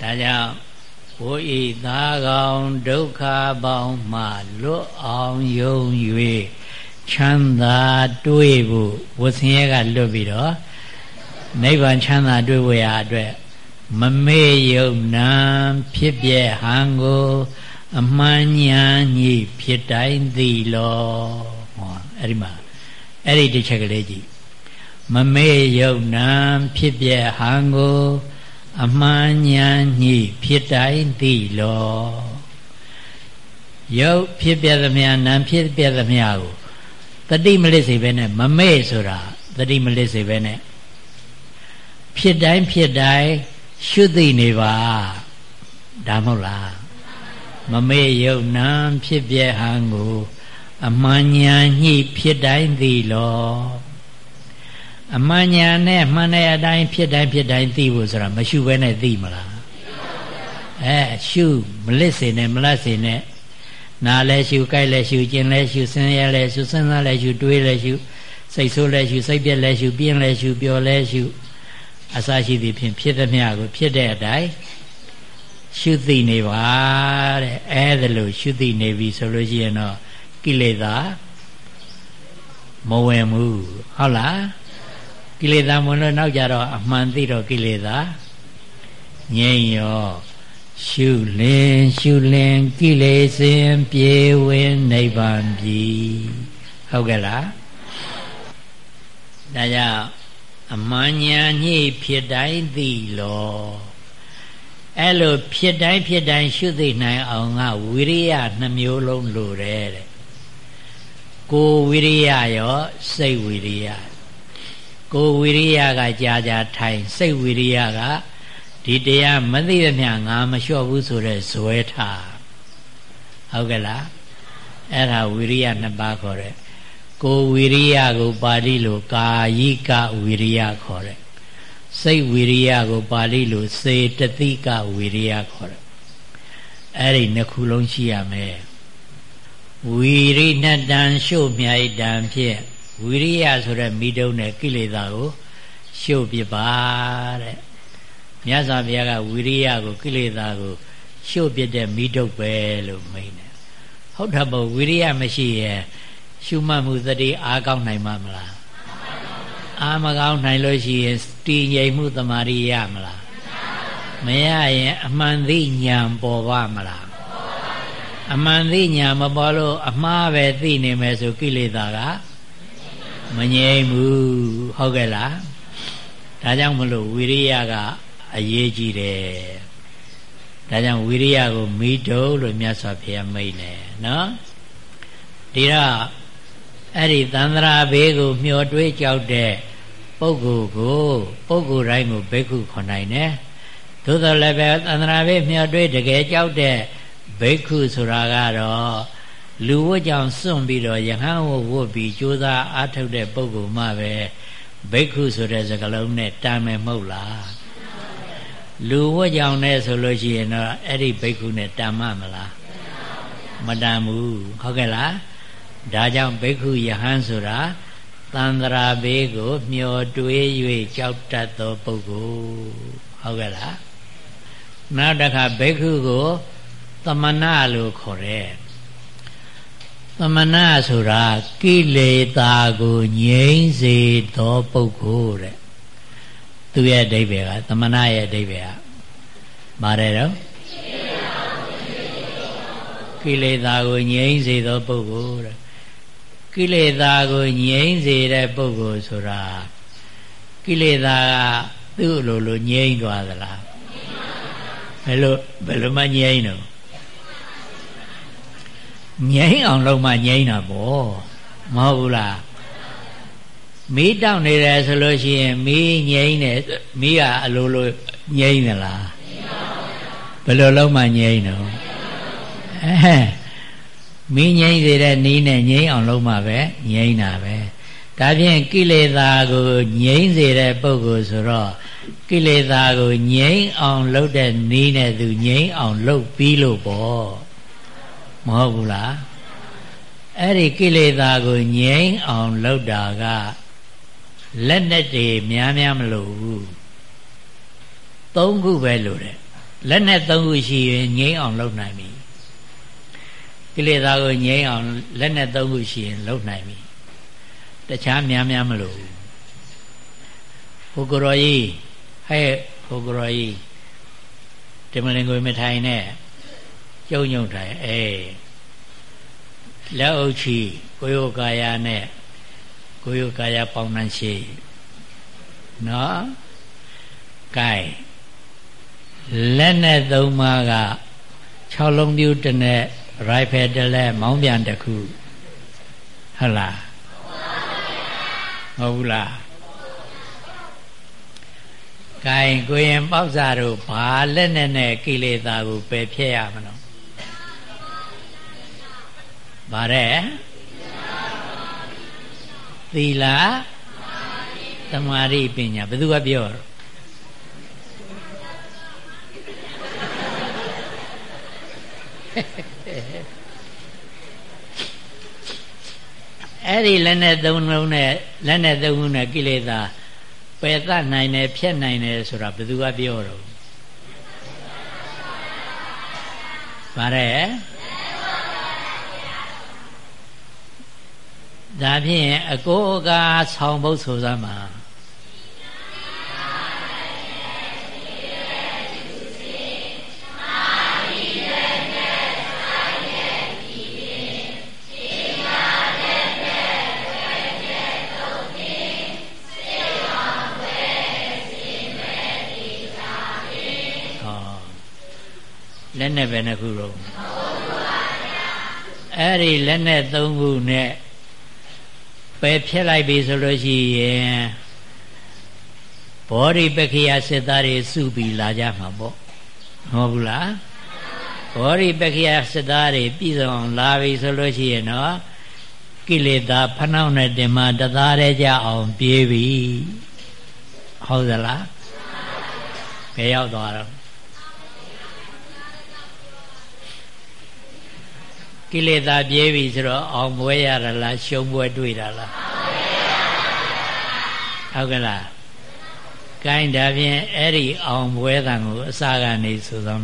ဒါကြောင့်ဘိုးဤသားကောင်ဒုက္ခပေါင်းမှလွတ်အောင်ယုံ၍ချမ်းသာတွေးဖို့ဝဆင်းရဲကလွတ်ပြီးတော့နိဗ္ဗာန်ချမ်းသာတွေ့ဖို့ရအတွက်မမေ့ယုံနာဖြစ်ပြဟံကို အမှန်ညာညိဖြစ်တိုင်းသိလောဟောအဲ့ဒီမှာအဲ့ဒီတစ်ချက်ကလေးကြည့်မမေ့ယုံနာဖြစ်ပြဟံကိုအမှန်ညာညိဖြစ်တိုင်းသိလောယုတ်ဖြစ်ပြသမျှနာဖြစ်ပြသမျှကိုတတိမလစ်စေပဲနဲ့မမေ့ဆိုတာတတိမလစ်စေပဲနဲ့ဖြစ်တိုင်းဖြစ်တိုင်းရှုသိနေပါဒါမဟုတ်လား မမေ့ယုံနာဖြစ်ပြဟံကို အမှန်ညာညှိဖြစ်တိုင်းသိလောအမှန်ညာနဲ့မှန်တဲ့အတိုင်းဖြစ်တိုင်းဖြစ်တိုင်းသိဖို့ဆိုတာမရှုဘဲနဲ့သိမလားအဲရှုမလစ်စေနဲ့မလတ်စေနဲ့နာလဲရှုကြိုက်လဲရှုကျင်လဲရှုစင်ရဲလဲရှုစဉ်းစားလဲရှုတွေးလဲရှုစိတ်ဆိုးလဲရှုစိတ်ပြက်လဲရှုပြင်းလဲရှုပျော်လဲရှုအစရှိသည်ဖြင့်ဖြစ်သမျှကိုဖြစ်တဲ့အတိုင်း ရှုသိနေပါတဲ့အဲဒါလို့ရှုသိနေပြီဆိုလို့ရှိရင်တော့ကိလေသာမဝင်ဘူးဟုတ်လားကိလေသာမဝင်တော့နောက်ကြတော့အမှန်သိတော့ကိလေသာငြိမ့်ရောရှုလင်ရှုလင်ကိလေစင်ပြေဝင်နိဗ္ဗာန်ပြီဟုဟုတ်ကဲ့လားဒါကြောင့်အမှန်ညာညှိဖြစ်တိုင်းသိလော အဲ့လိုဖြစ်တိုင်းဖြစ်တိုင်းရှုသိနိုင်အောင်ကဝိရိယနှမျိုးလုံးလိုတယ်တဲ့ကိုဝိရိယရောစိတ်ဝိရိယကိုဝိရိယကကြာကြာထိုင် စိတ်ဝိရိယကဒီတရားမသိသမျှငါမလျှော့ဘူးဆိုတဲ့ဇွဲထားဟုတ်ကဲ့လားအဲ့ဒါဝိရိယနှစ်ပါးခေါ်တဲ့ကိုဝိရိယကိုပါဠိလိုကာယိကဝိရိယခေါ်တဲ့ စိတ်ဝိရိယကိုပါဠိလိုစေတသိကဝိရိယခေါ်တဲ့အဲ့ဒီနှစ်ခုလုံးရှိရမယ်ဝီရိဏတံရှုမြိုက်တံဖြင့်ဝိရိယဆိုတဲ့မိတုံးနဲ့ကိလေသာကိုရှုပြပါတဲ့မြတ်စွာဘုရားကဝိရိယကိုကိလေသာကိုရှုပြတဲ့မိတုပ်ပဲလို့မိန်တယ်ဟုတ်တယ်ပေါ့ဝိရိယမရှိရဲ့ရှုမှတ်မှုသတိအားကောင်းနိုင်မှာမလားအားမကောင်းနိုင်လို့ရှိရင် တည်ငြိမ်မှုတမာရီရမလားမရရင်အမှန်သိဉာဏ်ပေါ်ပါမလားအမှန်သိဉာဏ်မပေါ်လို့အမှားပဲသိနေမယ်ဆိုကိလေသာကမငြိမ်ဘူးဟုတ်ကဲ့လားဒါကြောင့်မလို့ဝိရိယကအရေးကြီးတယ်ဒါကြောင့်ဝိရိယကိုမိတုလို့မြတ်စွာဘုရားမိတ်တယ်နော်ဒီတော့အဲ့ဒီသန္တရာဘေးကိုမျောတွေးကြောက်တဲ့ ပုဂ္ဂိုလ်ကိုပုဂ္ဂိုလ်တိုင်းကိုဘိက္ခုခေါ်နိုင်တယ်သို့တော်လည်းပဲသန္တရာဘေးမျောတွေးတကယ်ကြောက်တဲ့ဘိက္ခုဆိုတာကတော့လူဝတ်ကြောင့်စွန့်ပြီးတော့ယဟန်ဝဝတ်ပြီးကြိုးစားအားထုတ်တဲ့ပုဂ္ဂိုလ်မှပဲဘိက္ခုဆိုတဲ့စကားလုံးနဲ့တာမယ်မဟုတ်လားလူဝတ်ကြောင့်နဲ့ဆိုလို့ရှိရင်တော့အဲ့ဒီဘိက္ခုနဲ့တာမမလားမတန်ဘူးဟုတ်ကဲ့လားဒါကြောင့်ဘိက္ခုယဟန်ဆိုတာ သန္တရာဘေးကို မျောတွေး၍ကြောက်တတ်သောပုဂ္ဂိုလ်ဟုတ်ကဲ့လားနောက်တစ်ခါဘိက္ခုကိုသမဏလို့ခေါ်တယ်သမဏဆိုတာကိလေသာကိုငြိမ့်စေသောပုဂ္ဂိုလ်တဲ့သူရဲ့အဓိပ္ပာယ်ကသမဏရဲ့အဓိပ္ပာယ်ကပါတယ်တော့ကိလေသာကိုငြိမ့်စေသောပုဂ္ဂိုလ်တဲ့ ကိလေသာကိုငြိမ့်စေတဲ့ပုဂ္ဂိုလ်ဆိုတာကိလေသာကသူ့လိုလိုငြိမ့်သွားသလားဘယ်လိုဘယ်လိုမှငြိမ့်တော့ငြိမ့်အောင်လုပ်မှငြိမ့်တာပေါ့မဟုတ်ဘူးလားမီးတောက်နေတယ်ဆိုလို့ရှိရင်မီးငြိမ့်တယ်မီးကအလိုလိုငြိမ့်သလားဘယ်လိုလုပ်မှငြိမ့်တော့အဲ မင်းငြိမ့်စေတဲ့နီးနဲ့ငြိမ့်အောင်လုပ်မှပဲငြိမ့်တာပဲဒါဖြင့်ကိလေသာကိုငြိမ့်စေတဲ့ပုဂ္ဂိုလ်ဆိုတော့ကိလေသာကိုငြိမ့်အောင်လုပ်တဲ့နီးနဲ့သူငြိမ့်အောင်လုပ်ပြီးလို့ပေါ့မဟုတ်ဘူးလားအဲ့ဒီကိလေသာကိုငြိမ့်အောင်လုပ်တာကလက်နဲ့တွေများများမလို့ဘူးသုံးခုပဲလို့တယ်လက်နဲ့သုံးခုရှိရင်ငြိမ့်အောင်လုပ်နိုင်ပြီ ကိလေသာကိုငြိမ်းအောင်လက်နဲ့သုံးခုရှိရင်လုပ်နိုင်ပြီတခြားများများမလို့ဟိုကိုရောကြီးဟဲ့ဟိုကိုရောကြီးတမလင်ကိုမထိုင်နဲ့ကျုံညုံထိုင်အေးလက်အုပ်ချီကိုယောကာယနဲ့ကိုယောကာယပေါင်းနှံရှိနော်ကဲလက်နဲ့သုံးပါးက6လုံးပြူတနဲ့ ရိုက်ဖယ်တလဲမောင်းပြန်တစ်ခုဟုတ်လားမဟုတ်ဘူးလားကဲကိုရင်ပေါက်စားတို့ဘာလက်နဲ့နဲ့ကိလေသာကိုပယ်ဖြတ်ရမလို့ဗါတဲ့သီလသမာဓိပညာဘယ်သူကပြောတော့ အဲ့ဒီလက်နဲ့သုံးလုံးနဲ့လက်နဲ့သုံးခုနဲ့ကိလေသာပယ်သနိုင်တယ်ဖြတ်နိုင်တယ်ဆိုတာဘယ်သူကပြောတော့ဗါတဲ့ဒါဖြင့်အကိုအကာဆောင်းဖို့ဆိုစမ်းပါ နဲ့ပဲနှစ်ခုတော့အဲ့ဒီလက်နဲ့သုံးခုနဲ့ပယ်ဖြစ်လိုက်ပြီဆိုလို့ရှိရင်ဘောဓိပက္ခိယစစ်သားတွေစုပြီးလာကြမှာပေါ့ဟုတ်ဘူးလားဘောဓိပက္ခိယစစ်သားတွေပြည်စုံလာပြီဆိုလို့ရှိရင်တော့ကိလေသာဖနှောက်နဲ့တင်မှတသားတည်းကြအောင်ပြေးပြီဟုတ်သလားဘယ်ရောက်သွားတော့ ကိလေသာပြေးပြီဆိုတော့အောင်ပွဲရတာလားရှုံးပွဲတွေ့တာလားဟုတ်ကဲ့လားကိုင်းဒါဖြင့်အဲ့ဒီအောင်ပွဲတန်ကိုအစကနေဆိုသော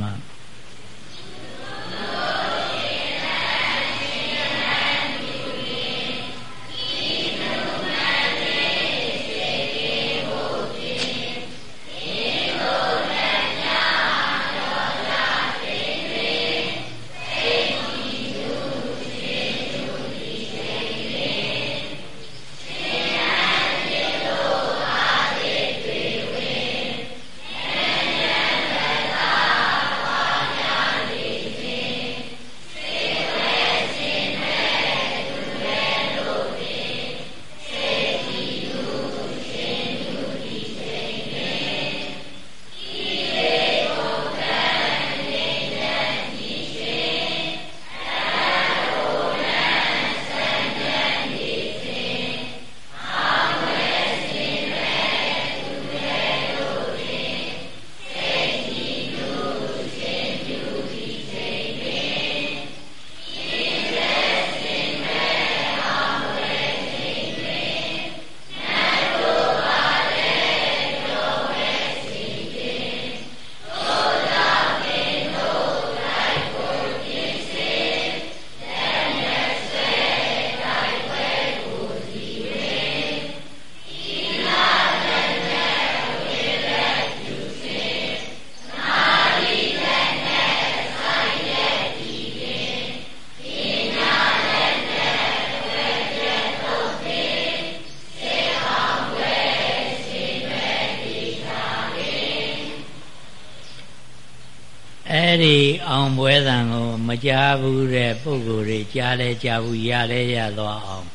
မှာပွဲသံကိုမကြားဘူးတဲ့ပုဂ္ဂိုလ်တွေကြားလဲကြားဘူးရလဲရသွားအောင်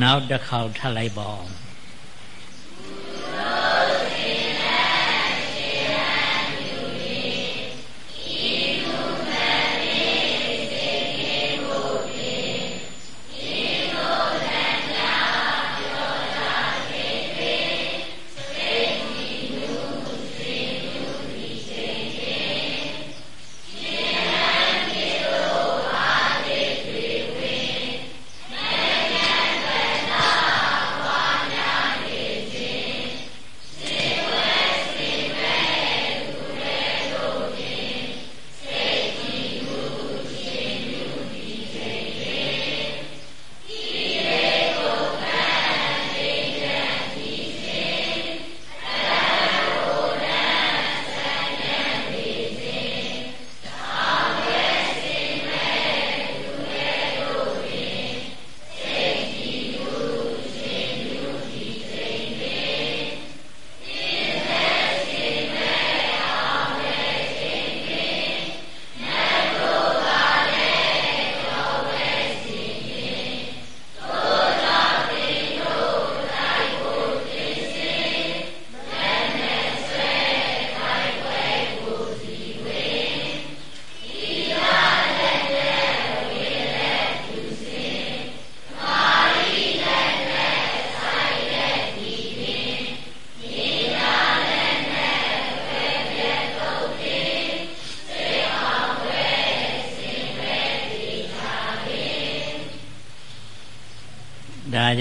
နောက်တစ်ခေါက်ထပ်လိုက်ပါ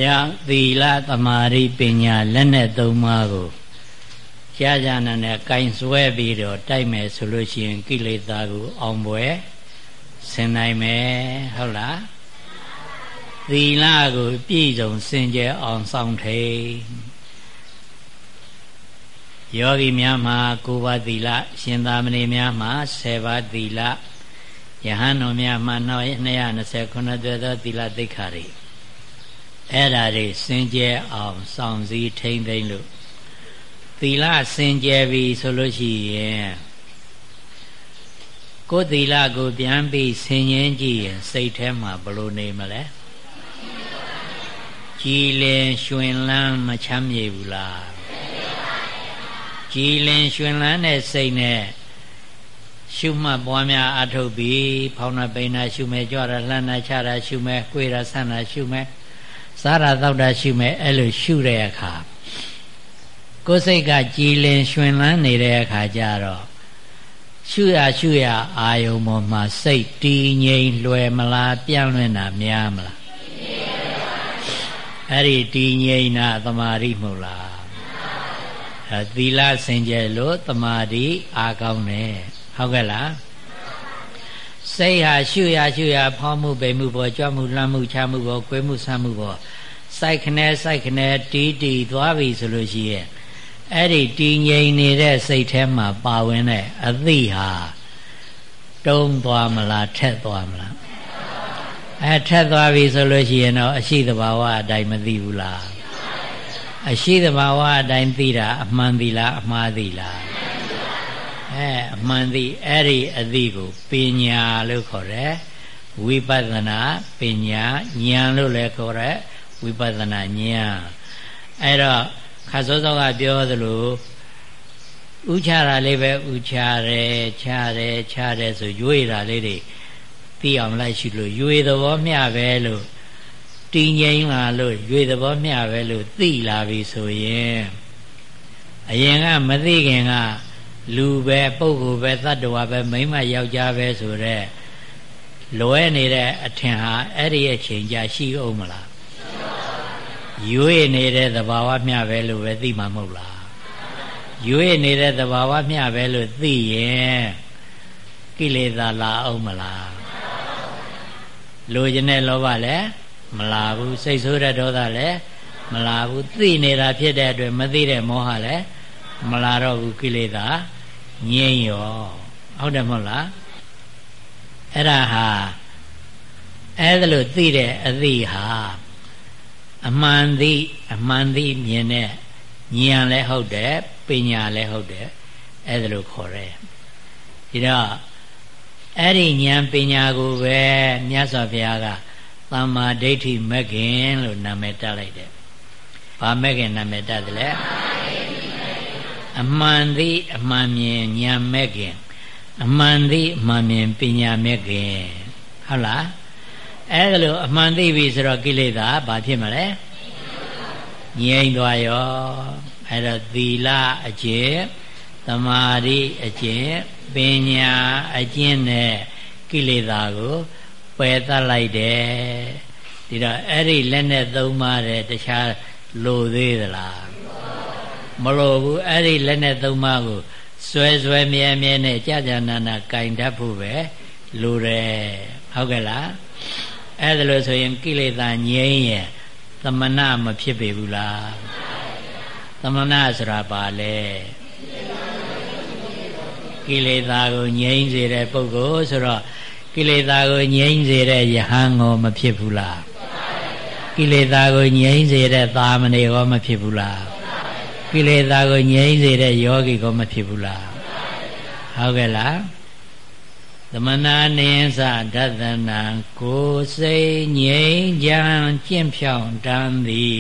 ကြောင့်သီလသမာဓိပညာလက်နဲ့သုံးပါးကိုကြာကြာနာနဲ့ကင်ဆွဲပြီးတော့တိုက်မယ်ဆိုလို့ရှိရင်ကိလေသာကိုအောင်ပွဲဆင်နိုင်မယ်ဟုတ်လားသီလကိုပြည့်စုံစင်ကြယ်အောင်ဆောင်ထိန်ယောဂီများမှာ9ပါးသီလရှင်သာမဏေများမှာ10ပါးသီလယဟန်တော်များမှာ229သွဲသောသီလသိက္ခာတွေ အဲ့ဒါတွေစင်ကြဲအောင်စောင့်စည်းထိမ့်သိမ့်လို့သီလစင်ကြဲပြီဆိုလို့ရှိရင်ကိုယ်သီလကိုပြန်ပြီးဆင်ញင်းကြည့်ရင်စိတ်ထဲမှာဘလို့နေမလဲကြည်လင်ရွှင်လန်းမချမ်းမြေဘူးလားကြည်လင်ရွှင်လန်းတဲ့စိတ်နဲ့ရှုမှတ်ပွားများအထုတ်ပြီးဖောင်းနာပိန်နာရှုမယ်ကြွရလှမ်းနာချတာရှုမယ်ကိုယ်ရဆန္နာရှုမယ် စားရတောက်တာရှုမယ်အဲ့လိုရှုတဲ့အခါကိုယ်စိတ်ကကြည်လင်ရွှင်လန်းနေတဲ့အခါကျတော့ရှုရရှုရအာယုံပေါ်မှာစိတ်တည်ငြိမ်လွယ်မလားပြောင်းလဲတာများမလားအဲ့ဒီတည်ငြိမ်တာသမာဓိမဟုတ်လားအဲသီလစင်ကြယ်လို့သမာဓိအားကောင်းတယ်ဟုတ်ကဲ့လား စိတ်ဟာရှုရရှုရဖောင်းမှုပိမှုပေါ်ကြွမှုလှမ်းမှုချမှုပေါ်ကွေးမှုဆမ်းမှုပေါ်စိုက်ခနဲစိုက်ခနဲတီးတီးသွားပြီဆိုလို့ရှိရဲ့အဲ့ဒီတည်ငြိမ်နေတဲ့စိတ်ထဲမှာပါဝင်တဲ့အသိဟာတုံးသွားမလားထက်သွားမလားအဲထက်သွားပြီဆိုလို့ရှိရင်တော့အရှိတဘာဝအတိုင်းမသိဘူးလားအရှိတဘာဝအတိုင်းသိတာအမှန်သီလားအမှားသီလား အဲအမှန်သိအဲ့ဒီအသိကိုပညာလို့ခေါ်တယ်ဝိပဿနာပညာဉာဏ်လို့လည်းခေါ်တယ်ဝိပဿနာဉာဏ်အဲ့တော့ခါစောစောကပြောသလိုဥချတာလေးပဲဥချတယ်ချတယ်ချတယ်ဆိုရွေ့တာလေးတွေသိအောင်လိုက်ရှိလို့ရွေသဘောမျှပဲလို့တည်ငြိမ်လာလို့ရွေသဘောမျှပဲလို့သိလာပြီဆိုရင်အရင်ကမသိခင်က လူပဲပုဂ္ဂိုလ်ပဲတ attva ပဲမိမယောက်ျားပဲဆိုတော့လွဲနေတဲ့အထင်ဟာအဲ့ဒီအချိန်ကြာရှိအောင်မလားရွေ့နေတဲ့သဘာဝမျှပဲလို့ပဲသိမှာမဟုတ်လားရွေ့နေတဲ့သဘာဝမျှပဲလို့သိရင်ကိလေသာလာအောင်မလားလိုချင်တဲ့လောဘလည်းမလာဘူးစိတ်ဆိုးတဲ့ဒေါသလည်းမလာဘူးသိနေတာဖြစ်တဲ့အတွက်မသိတဲ့မောဟလည်းမလာတော့ဘူးကိလေသာ ငြိမ်းရောဟုတ်တယ်မဟုတ်လားအဲ့ဒါဟာအဲ့ဒါလို့သိတဲ့အသိဟာအမှန်သိအမှန်သိမြင်တဲ့ဉာဏ်လည်းဟုတ်တယ်ပညာလည်းဟုတ်တယ်အဲ့ဒါလို့ခေါ်တယ်ဒီတော့အဲ့ဒီဉာဏ်ပညာကိုပဲမြတ်စွာဘုရားကသမ္မာဒိဋ္ဌိမဂ္ဂင်လို့နာမည်တက်လိုက်တယ်။ဘာမဂ္ဂင်နာမည်တက်တယ်လဲ အမှန်သိအမှန်မြင်ဉာဏ်မဂ္ဂင်အမှန်သိအမှန်မြင်ပညာမဂ္ဂင်ဟုတ်လားအဲ့ဒါလို့အမှန်သိပြီဆိုတော့ကိလေသာဘာဖြစ်မလဲငြိမ့်သွားရောအဲ့တော့သီလအကျင့်သမာဓိအကျင့်ပညာအကျင့်နဲ့ကိလေသာကိုပယ်တတ်လိုက်တယ်ဒီတော့အဲ့ဒီလက်နဲ့သုံးပါးတဲ့တခြားလိုသေးသလား မလိုဘူးအဲ့ဒီလက်နဲ့သုံးပါးကိုစွဲစွဲမြဲမြဲနဲ့ကြာကြာနာနာကင်တတ်ဖို့ပဲလိုတယ်ဟုတ်ကဲ့လားအဲ့ဒါလို့ဆိုရင်ကိလေသာငြိမ်းရင်သမဏမဖြစ်ပေဘူးလားသမဏဆိုတာဘာလဲကိလေသာကိုငြိမ်းစေတဲ့ပုဂ္ဂိုလ်ဆိုတော့ကိလေသာကိုငြိမ်းစေတဲ့ယဟန်ကိုမဖြစ်ဘူးလားကိလေသာကိုငြိမ်းစေတဲ့သာမဏေကိုမဖြစ်ဘူးလား ကိလေသာကိုငြိမ်းစေတဲ့ယောဂီကိုမဖြစ်ဘူးလားဟုတ်ကဲ့လားသမနာနိသဒသနံကိုစိတ်ငြိမ်းချမ်းကျင့်ဖြောင်းတမ်းသည်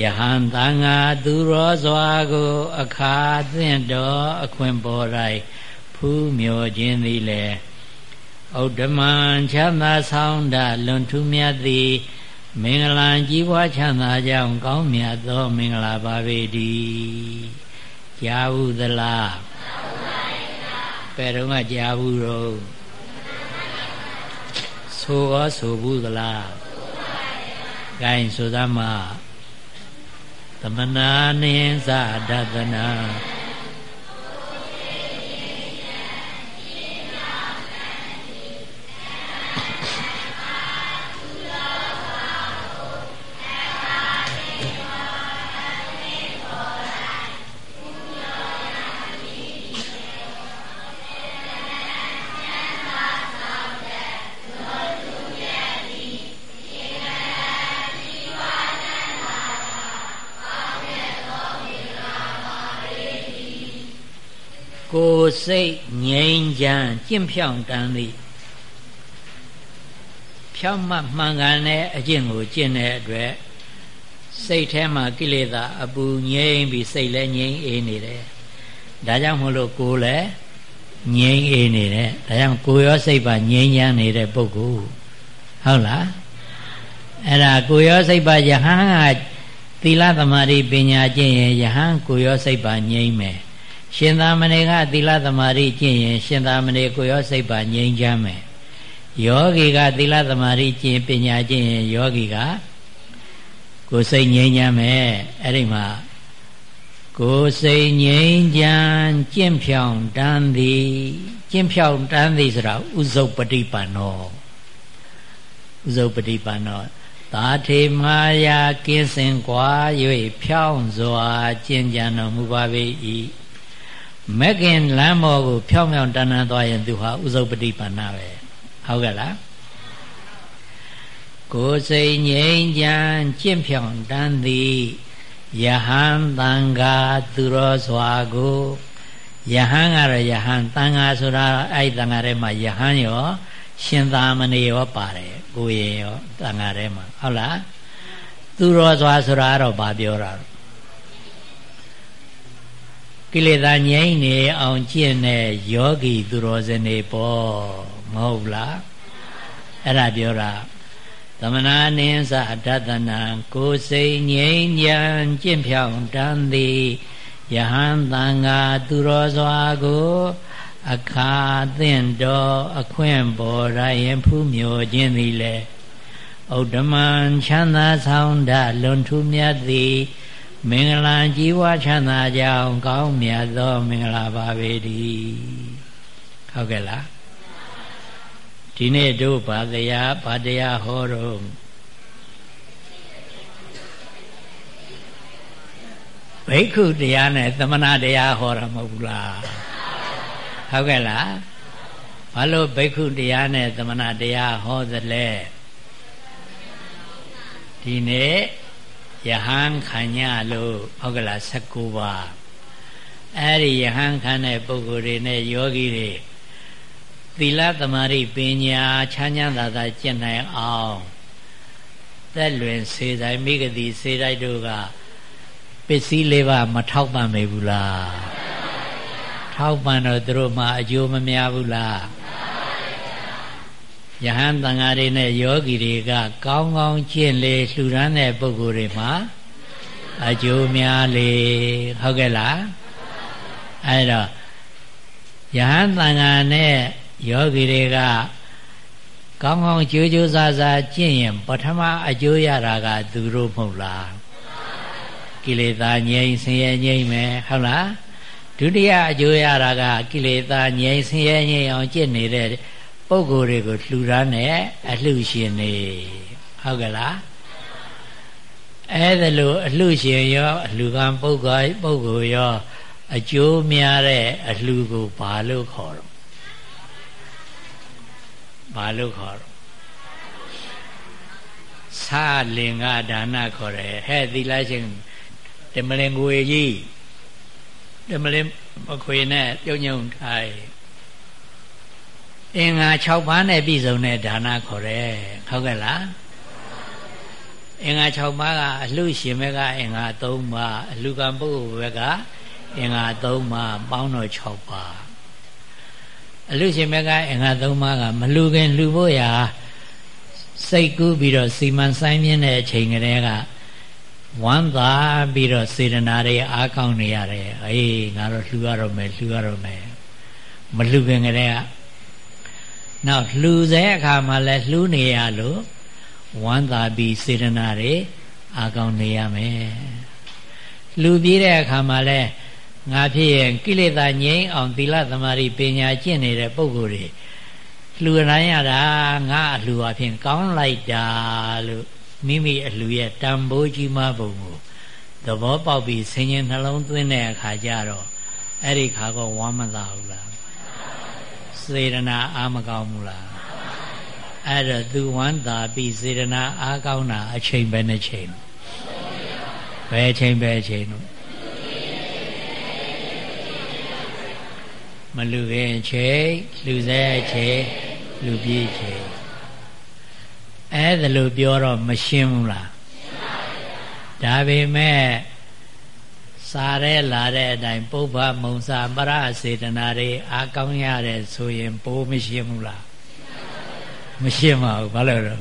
ယဟန်တန်ငါသူရောစွာကို အခါသင့်တော်အခွင့်ပေါ်တိုင်းဖူးမြော်ခြင်းသည်လေဩဒ္ဓမံချမ်းသာဆောင်တလွန်ထူးမြတ်သည် မင်္ဂလာကြီးပွားချမ်းသာကြောင်းကောင်းမြတ်သော မင်္ဂလာပါပေတည်းကြားဘူးသလားဘယ်တော့မှကြားဘူးတော့ဆိုရောဆိုဘူးသလားဂိုင်းဆိုသမှာသမနာနိသဒသနာ စိတ်ငြိမ်းချမ်းကျင့်ဖြောင့်တန်းသည်ဖြောင့်မတ်မှန်ကန်တဲ့အကျင့်ကိုကျင့်တဲ့အတွက်စိတ်ထဲမှာကိလေသာအပူငြိမ်းပြီးစိတ်လည်းငြိမ်းအေးနေတယ်ဒါကြောင့်မို့လို့ကိုယ်လည်းငြိမ်းအေးနေတယ်ဒါကြောင့်ကိုယ်ရောစိတ်ပါငြိမ်းချမ်းနေတဲ့ပုဂ္ဂိုလ်ဟုတ်လားအဲ့ဒါကိုယ်ရောစိတ်ပါယဟန်ကသီလသမာဓိပညာကျင့်ရင်ယဟန်ကိုယ်ရောစိတ်ပါငြိမ်းမယ် ရှင်သာမဏေကသီလသမာဓိကျင့်ရင် ရှင်သာမဏေကိုယ်ရောစိတ်ပါငြိမ်းချမ်းမယ်ယောဂီကသီလသမာဓိကျင့်ပညာကျင့်ရင်ယောဂီကကိုယ်စိတ်ငြိမ်းချမ်းမယ်အဲ့ဒီမှာကိုယ်စိတ်ငြိမ်းချမ်းကျင့်ဖြောင်တန်းသည်ကျင့်ဖြောင်တန်းသည်ဆိုတာဥဇုပတိပန္နောဥဇုပတိပန္နောသာထေမာယာကင်းစင်ကွာ၍ဖြောင်းစွာကျင့်ကြံတော်မူပါ၏ မက်ကင်လမ်းမော်ကိုဖြောင်းဖြောင်းတန်းတန်းသွားရင်သူဟာဥဇုပတိပန္နပဲဟုတ်ကဲ့လားကိုယ်စိတ်ငြိမ်းချမ်းကျင့်ဖြောင်တန်းသည်ယဟန်တန်ဃာသူတော်စွာကိုယဟန်ကတော့ယဟန်တန်ဃာဆိုတာအဲ့တန်ဃာထဲမှာယဟန်ရော ရှင်သာမဏေရောပါတယ်ကိုရင်ရောတန်ဃာထဲမှာဟုတ်လားသူတော်စွာဆိုတာတော့ဗာပြောတာ ကိလေသာငြိမ့်နေအောင်ကျင့်တဲ့ယောဂီသူတော်စင်တွေပေါ့မဟုတ်လားအဲ့ဒါပြောတာသမနာနိသဒတနာကိုစိတ်ငြိမ်းချမ်းကျင့်ဖြောင်းတန်းသည်ယဟန်တန်ဃာသူတော်စွာကိုအခါသင့်တော်အခွင့်ပေါ်ရရင်ဖူးမြော်ခြင်းသည်လေဥဒ္ဓမံချမ်းသာဆောင်တလွန်ထူးမြတ်သည် မင်္ဂလာကြီးဝါချမ်းသာကြောင်းကောင်းမြတ်သောမင်္ဂလာပါပေတည်းဟုတ်ကဲ့လားဒီနေ့တို့ဘာတရားဘာတရားဟောတော့ဘိက္ခုတရားနဲ့သမဏတရားဟောတာမဟုတ်ဘူးလားဟုတ်ကဲ့လားဘာလို့ဘိက္ခုတရားနဲ့သမဏတရားဟောသလဲဒီနေ့ ယဟန်ခံညလို့ဟုတ်ကဲ့လား19ပါးအဲ့ဒီယဟန်ခံတဲ့ပုဂ္ဂိုလ်တွေနဲ့ယောဂီတွေသီလသမာဓိပညာချမ်းချမ်းသာသာကျင့်နိုင်အောင်သက်လွင်စေတိုင်းမိဂတိစေတိုင်းတို့ကပစ္စည်းလေးပါမထောက်ပံ့မေဘူးလားထောက်ပံ့တော့သူတို့မှအကျိုးမများဘူးလား ယဟန်တန်ဃာတွေနဲ့ယောဂီတွေကကောင်းကောင်းကျင့်လေလှူဒန်းတဲ့ပုဂ္ဂိုလ်တွေမှာအကျိုးများလေဟုတ်ကဲ့လားအဲ့တော့ယဟန်တန်ဃာနဲ့ယောဂီတွေကကောင်းကောင်းကြိုးကြိုးစားစားကျင့်ရင်ပထမအကျိုးရတာကသူတို့မဟုတ်လားကိလေသာငြိမ်းဆင်းရဲငြိမ်းမယ်ဟုတ်လားဒုတိယအကျိုးရတာကကိလေသာငြိမ်းဆင်းရဲငြိမ်းအောင်ကျင့်နေတဲ့ ပုဂ္ဂိုလ်တွေကိုလှူဒါန်းနဲ့အလှရှင်နေဟုတ်ကဲ့လားအဲ့ဒါလို့အလှရှင်ရောအလှကံပုဂ္ဂိုလ်ပုဂ္ဂိုလ်ရောအကျိုးများတဲ့အလှကိုဘာလို့ခေါ်တော့ဘာလို့ခေါ်တော့သာလင်္ကာဒါနခေါ်တယ်ဟဲ့သီလရှင်တမလင်ကိုကြီးတမလင်မခွေနဲ့ပြုံညုံထိုင် အင်္ဂါ6ပါးနဲ့ပြည့်စုံတဲ့ဒါနခေါ်တယ်ဟုတ်ကဲ့လားအင်္ဂါ6ပါးကအလှရှင်ဘက်ကအင်္ဂါ3ပါးအလှကံပုဂ္ဂိုလ်ဘက်ကအင်္ဂါ3ပါးပေါင်းတော့6ပါးအလူရှင်ဘက်ကအင်္ဂါ၃ပါးကမလူခင်လှူဖို့ရာစိတ်ကူးပြီးတော့စီမံဆိုင်မြင့်တဲ့အချိန်ကလေးကဝမ်းသာပြီးတော့စေတနာတွေအားကောင်းနေရတယ်အေးငါတို့လှူရတော့မယ်လှူရတော့မယ်မလှူခင်ကလေးက နောက်လှူတဲ့အခါမှာလည်းလှူနေရလို့ဝမ်းသာပြီးစေတနာတွေအားကောင်းနေရမယ်လှူပြီးတဲ့အခါမှာလည်းငါဖြစ်ရင်ကိလေသာငြိမ်းအောင်သီလသမာဓိပညာကျင့်နေတဲ့ပုဂ္ဂိုလ်တွေလှူရမ်းရတာငါအလှူအဖြစ်ကောင်းလိုက်တာလို့မိမိအလှူရဲ့တန်ဖိုးကြီးမားပုံကိုသဘောပေါက်ပြီးဆင်ញင်နှလုံးသွင်းတဲ့အခါကျတော့အဲ့ဒီခါကဝမ်းမသာဘူးလား စေရနာအာမကောင်းဘူးလားအဲ့တော့သူဝမ်းသာပြီးစေရနာအားကောင်းတာအချိန်ပဲနှချိန်ဘယ်ချိန်ပဲချိန်လို့မလူခင်ချိန်လူစဲချိန်လူပြေးချိန်အဲ့ဒါလို့ပြောတော့မရှင်းဘူးလားဒါပေမဲ့ စားရဲလာတဲ့အတိုင်းပုဗ္ဗမုံစာပရစေတနာတွေအာကောင်းရတဲ့ဆိုရင်ပိုးမရှင်းဘူးလားမရှင်းပါဘူးဘာလို့လဲ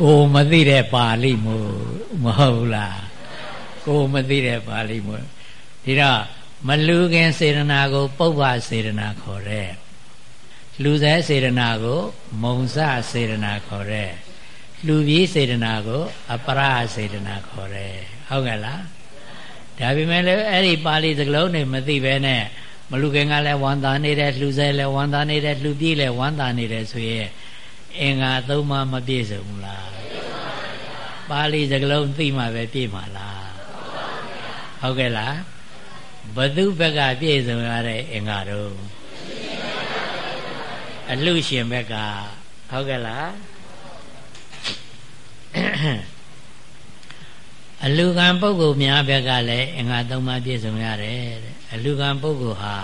ကိုမသိတဲ့ပါဠိမို့မဟုတ်ဘူးလားကိုမသိတဲ့ပါဠိမို့ဒီတော့မလူခင်စေတနာကို ပုဗ္ဗစေတနာခေါ်တဲ့လူစဲစေတနာကိုမုံစစေတနာခေါ်တဲ့လူပြီးစေတနာကို အပရစေတနာခေါ်တယ်ဟုတ်ကဲ့လား ဒါပေမဲ့လည်းအဲ့ဒီပါဠိစကားလုံးတွေမသိဘဲနဲ့မလူခင်ကလည်းဝန်တာနေတယ်လှူဆဲလည်းဝန်တာနေတယ်လှူပြေးလည်းဝန်တာနေတယ်ဆိုရင်အင်္ဂါသုံးပါးမပြည့်စုံဘူးလားပါဠိစကားလုံးသိမှပဲပြည့်မှာလားဟုတ်ကဲ့လားဘသူဘက်ကပြည့်စုံရတဲ့အင်္ဂါတော့အလှရှင်ဘက်ကဟုတ်ကဲ့လား အလူကံပုဂ္ဂိုလ်များဘက်ကလည်းအင်္ဂါသုံးပါးပြည့်စုံရတယ်တဲ့အလူကံပုဂ္ဂိုလ်ဟာ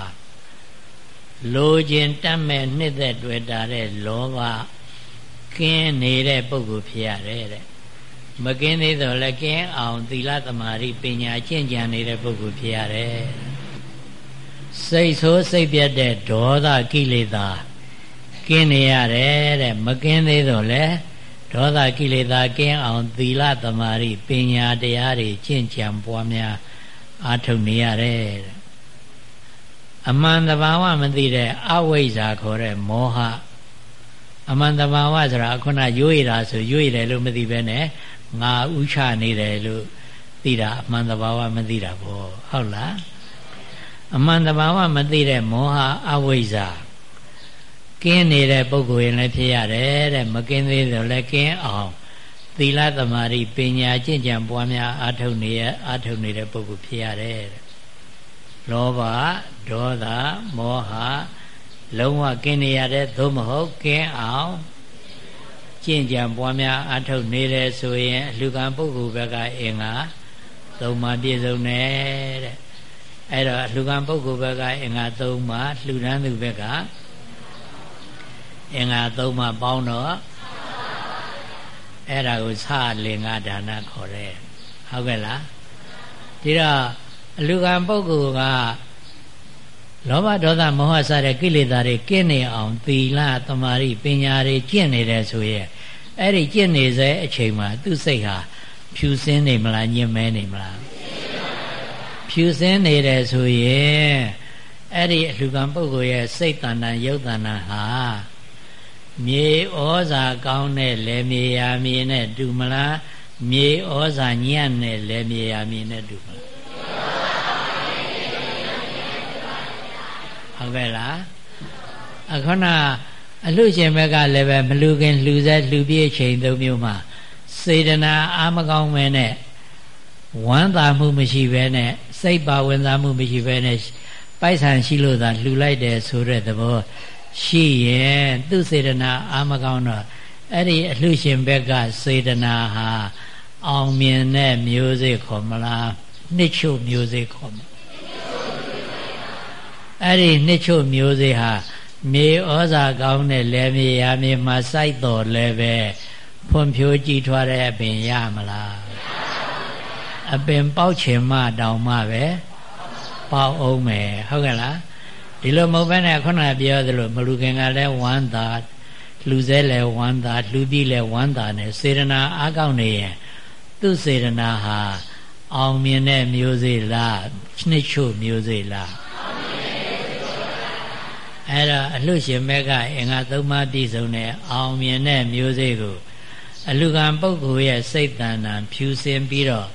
လိုခြင်းတတ်မဲ့နှစ်သက်တွေ့တာတဲ့လောဘကင်းနေတဲ့ပုဂ္ဂိုလ်ဖြစ်ရတယ်တဲ့မကင်းသေးတော့လည်းကင်းအောင်သီလသမာဓိပညာကျင့်ကြံနေတဲ့ပုဂ္ဂိုလ်ဖြစ်ရတယ်စိတ်ဆိုးစိတ်ပြတ်တဲ့ဒေါသကိလေသာကင်းနေရတယ်တဲ့မကင်းသေးတော့လည်း ဒေါသကိလေသာကင်းအောင်သီလသမာဓိပညာတရားတွေကျင့်ကြံပွားများအားထုတ်နေရတယ်အမှန်တဘာဝမသိတဲ့အဝိဇ္ဇာခေါ်တဲ့မောဟအမှန်တဘာဝဆိုတာခုနရွေ့တာဆိုရွေ့တယ်လို့မသိပဲနဲ့ငါဥချနေတယ်လို့သိတာအမှန်တဘာဝမသိတာပေါ့ဟုတ်လားအမှန်တဘာဝမသိတဲ့မောဟအဝိဇ္ဇာ ကင်းနေတဲ့ပုဂ္ဂိုလ်ရင်လည်းဖြစ်ရတယ်တဲ့မကင်းသေးတော့လည်းကင်းအောင်သီလသမာဓိပညာကျင့်ကြံပွားများအားထုတ်နေရအားထုတ်နေတဲ့ပုဂ္ဂိုလ်ဖြစ်ရတယ်တဲ့လောဘဒေါသမောဟလုံးဝကင်းနေရတဲ့သို့မဟုတ်ကင်းအောင်ကျင့်ကြံပွားများအားထုတ်နေတယ်ဆိုရင်အလှကံပုဂ္ဂိုလ်ဘက်ကအင်္ဂါသုံးပါးပြည့်စုံတယ်တဲ့အဲ့တော့အလှကံပုဂ္ဂိုလ်ဘက်ကအင်္ဂါသုံးပါးလှူဒန်းသူဘက်က အင်္ဂါသုံးပါးပေါင်းတော့အဲ့ဒါကိုသလင်္ကာဒါနခေါ်တယ်ဟုတ်ကဲ့လားဒီတော့အလူကံပုဂ္ဂိုလ်ကလောဘဒေါသမောဟစတဲ့ကိလေသာတွေကင်းနေအောင်သီလသမာဓိပညာတွေကျင့်နေတယ်ဆိုရင်အဲ့ဒီကျင့်နေစေအချိန်မှာသူ့စိတ်ဟာဖြူစင်းနေမလားညင်မဲနေမလားဖြူစင်းနေတယ်ဆိုရင်အဲ့ဒီအလူကံပုဂ္ဂိုလ်ရဲ့စိတ်တဏ္ဍရုပ်တဏ္ဍဟာ မြေဩဇာကောင်းတဲ့လေမြေယာမြေနဲ့တူမလားမြေဩဇာညံ့တဲ့လေမြေယာမြေနဲ့တူမလားဟုတ်ကဲ့လားအခုနအလှရှင်ဘက်ကလည်းပဲမလူခင်လှူစက်လှူပြေးချိန်သုံးမျိုးမှာစေတနာအာမကောင်းမဲနဲ့ဝမ်းသာမှုမရှိဘဲနဲ့စိတ်ပါဝင်စားမှုမရှိဘဲနဲ့ပိုက်ဆံရှိလို့သာလှူလိုက်တယ်ဆိုတဲ့သဘော ရှိရင်သူစေတနာအာမကောင်းတော့အဲ့ဒီအလှရှင်ဘက်ကစေတနာဟာအောင်မြင်တဲ့မျိုးစေ့ခေါ်မလားနှစ်ချို့မျိုးစေ့ခေါ်မလားအဲ့ဒီနှစ်ချို့မျိုးစေ့ဟာမြေဩဇာကောင်းတဲ့လယ်မြေယာမြေမှာစိုက်တော်လည်းပဲဖွံ့ဖြိုးကြည်ထွားတဲ့အပင်ရမလားအပင်ပေါက်ချင်မှတောင်မှပဲပေါက်အောင်မယ်ဟုတ်ကဲ့လား ဒီလိုမဟုတ်ဘဲနဲ့ခုနပြောသလိုမလူခင်ကလည်းဝမ်းသာလူစဲလည်းဝမ်းသာလူပြီးလည်းဝမ်းသာနဲ့စေရနာအားကောင်းနေရင်သူ့စေရနာဟာအောင်မြင်တဲ့မျိုးစေ့လားနှစ်ချို့မျိုးစေ့လားအဲ့တော့အလှရှင်ဘက်ကအင်္ဂါသုံးပါးပြည့်စုံတဲ့အောင်မြင်တဲ့မျိုးစေ့ကိုအလူကံပုဂ္ဂိုလ်ရဲ့စိတ်တဏ္ဍာဖြူစင်ပြီးတော့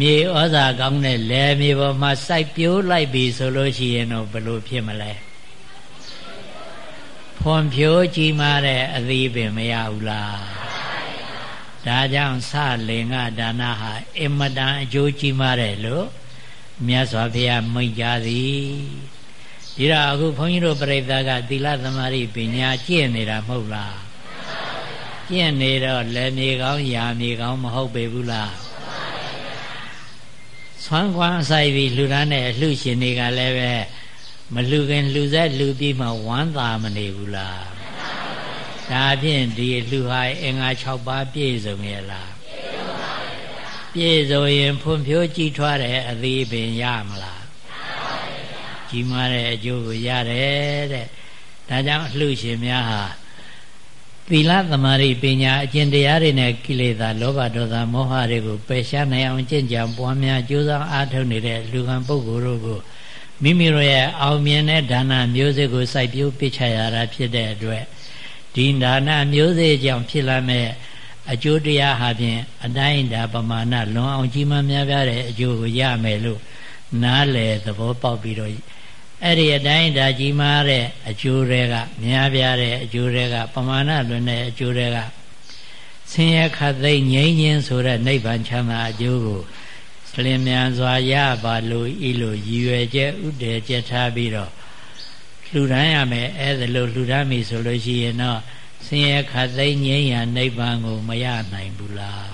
မြေဩဇာကောင်းတဲ့လယ်မြေပေါ်မှာစိုက်ပျိုးလိုက်ပြီဆိုလို့ရှိရင်တော့ဘယ်လိုဖြစ်မလဲဖွံ့ဖြိုးကြီးမားတဲ့အသီးပင်မရဘူးလားဒါကြောင့်ဆလင်္ကဒါနဟာအင်မတန်အကျိုးကြီးမားတယ်လို့မြတ်စွာဘုရားမိန့်ကြားသည်ဒီတော့အခုဘုန်းကြီးတို့ပြိဿကသီလသမာဓိပညာကျင့်နေတာမဟုတ်လားကျင့်နေတော့လက်မြေကောင်းယာမြေကောင်းမဟုတ်ပေဘူးလား ဆွမ်းခွမ်းဆိုင်ပြီးလှူဒါန်းတဲ့အလှရှင်တွေကလည်းပဲမလှူခင်လှူဆက်လှူပြီးမှဝမ်းသာမနေဘူးလားဒါဖြင့်ဒီလှူဟာအင်္ဂါ6ပါးပြည့်စုံရဲ့လားပြည့်စုံရင်ဖွံ့ဖြိုးကြီးထွားတဲ့အသေးပင်ရမလားကြီးမားတဲ့အကျိုးကိုရတယ်တဲ့ဒါကြောင့်အလှရှင်များဟာ သီလသမာဓိပညာအကျင့်တရားတွေနဲ့ကိလေသာလောဘဒေါသမောဟတွေကိုပယ်ရှားနိုင်အောင်ကျင့်ကြံပွားများကြိုးစားအားထုတ်နေတဲ့လူကံပုဂ္ဂိုလ်တို့ကိုမိမိတို့ရဲ့အောင်မြင်တဲ့ဒါနမျိုးစေ့ကိုစိုက်ပျိုးပစ်ချရတာဖြစ်တဲ့အတွက်ဒီဒါနမျိုးစေ့ကြောင့်ဖြစ်လာမဲ့အကျိုးတရားဟာဖြင့်အတိုင်းဒါပမာဏလွန်အောင်ကြီးမားများပြားတဲ့အကျိုးကိုရမယ်လို့နားလေသဘောပေါက်ပြီးတော့ အဲ့ဒီအတိုင်းဒါကြီးမားတဲ့အကျိုးတွေကများပြားတဲ့အကျိုးတွေကပမာဏလွန်တဲ့အကျိုးတွေကဆင်းရဲခတ်သိမ်းငြိမ်းခြင်းဆိုတဲ့နိဗ္ဗာန်ချမ်းသာအကျိုးကိုလင်းမြန်စွာရပါလို့ဤလိုရည်ရွယ်ချက်ဥတည်ချက်ထားပြီးတော့လှူဒန်းရမယ်အဲ့ဒါလို့လှူဒန်းပြီဆိုလို့ရှိရင်တော့ဆင်းရဲခတ်သိမ်းငြိမ်းရာနိဗ္ဗာန်ကိုမရနိုင်ဘူးလား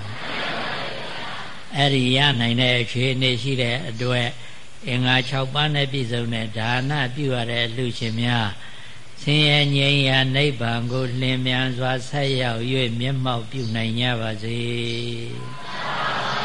အဲ့ဒီရနိုင်တဲ့အခြေအနေရှိတဲ့အတွက် အင်္ဂါ6ပါးနဲ့ပြည့်စုံတဲ့ဒါနပြုရတဲ့လူရှင်များဆင်းရဲငြိမ်းရာနိဗ္ဗာန်ကိုလင်းမြန်စွာဆက်ရောက်၍မျက်မှောက်ပြုနိုင်ကြပါစေ။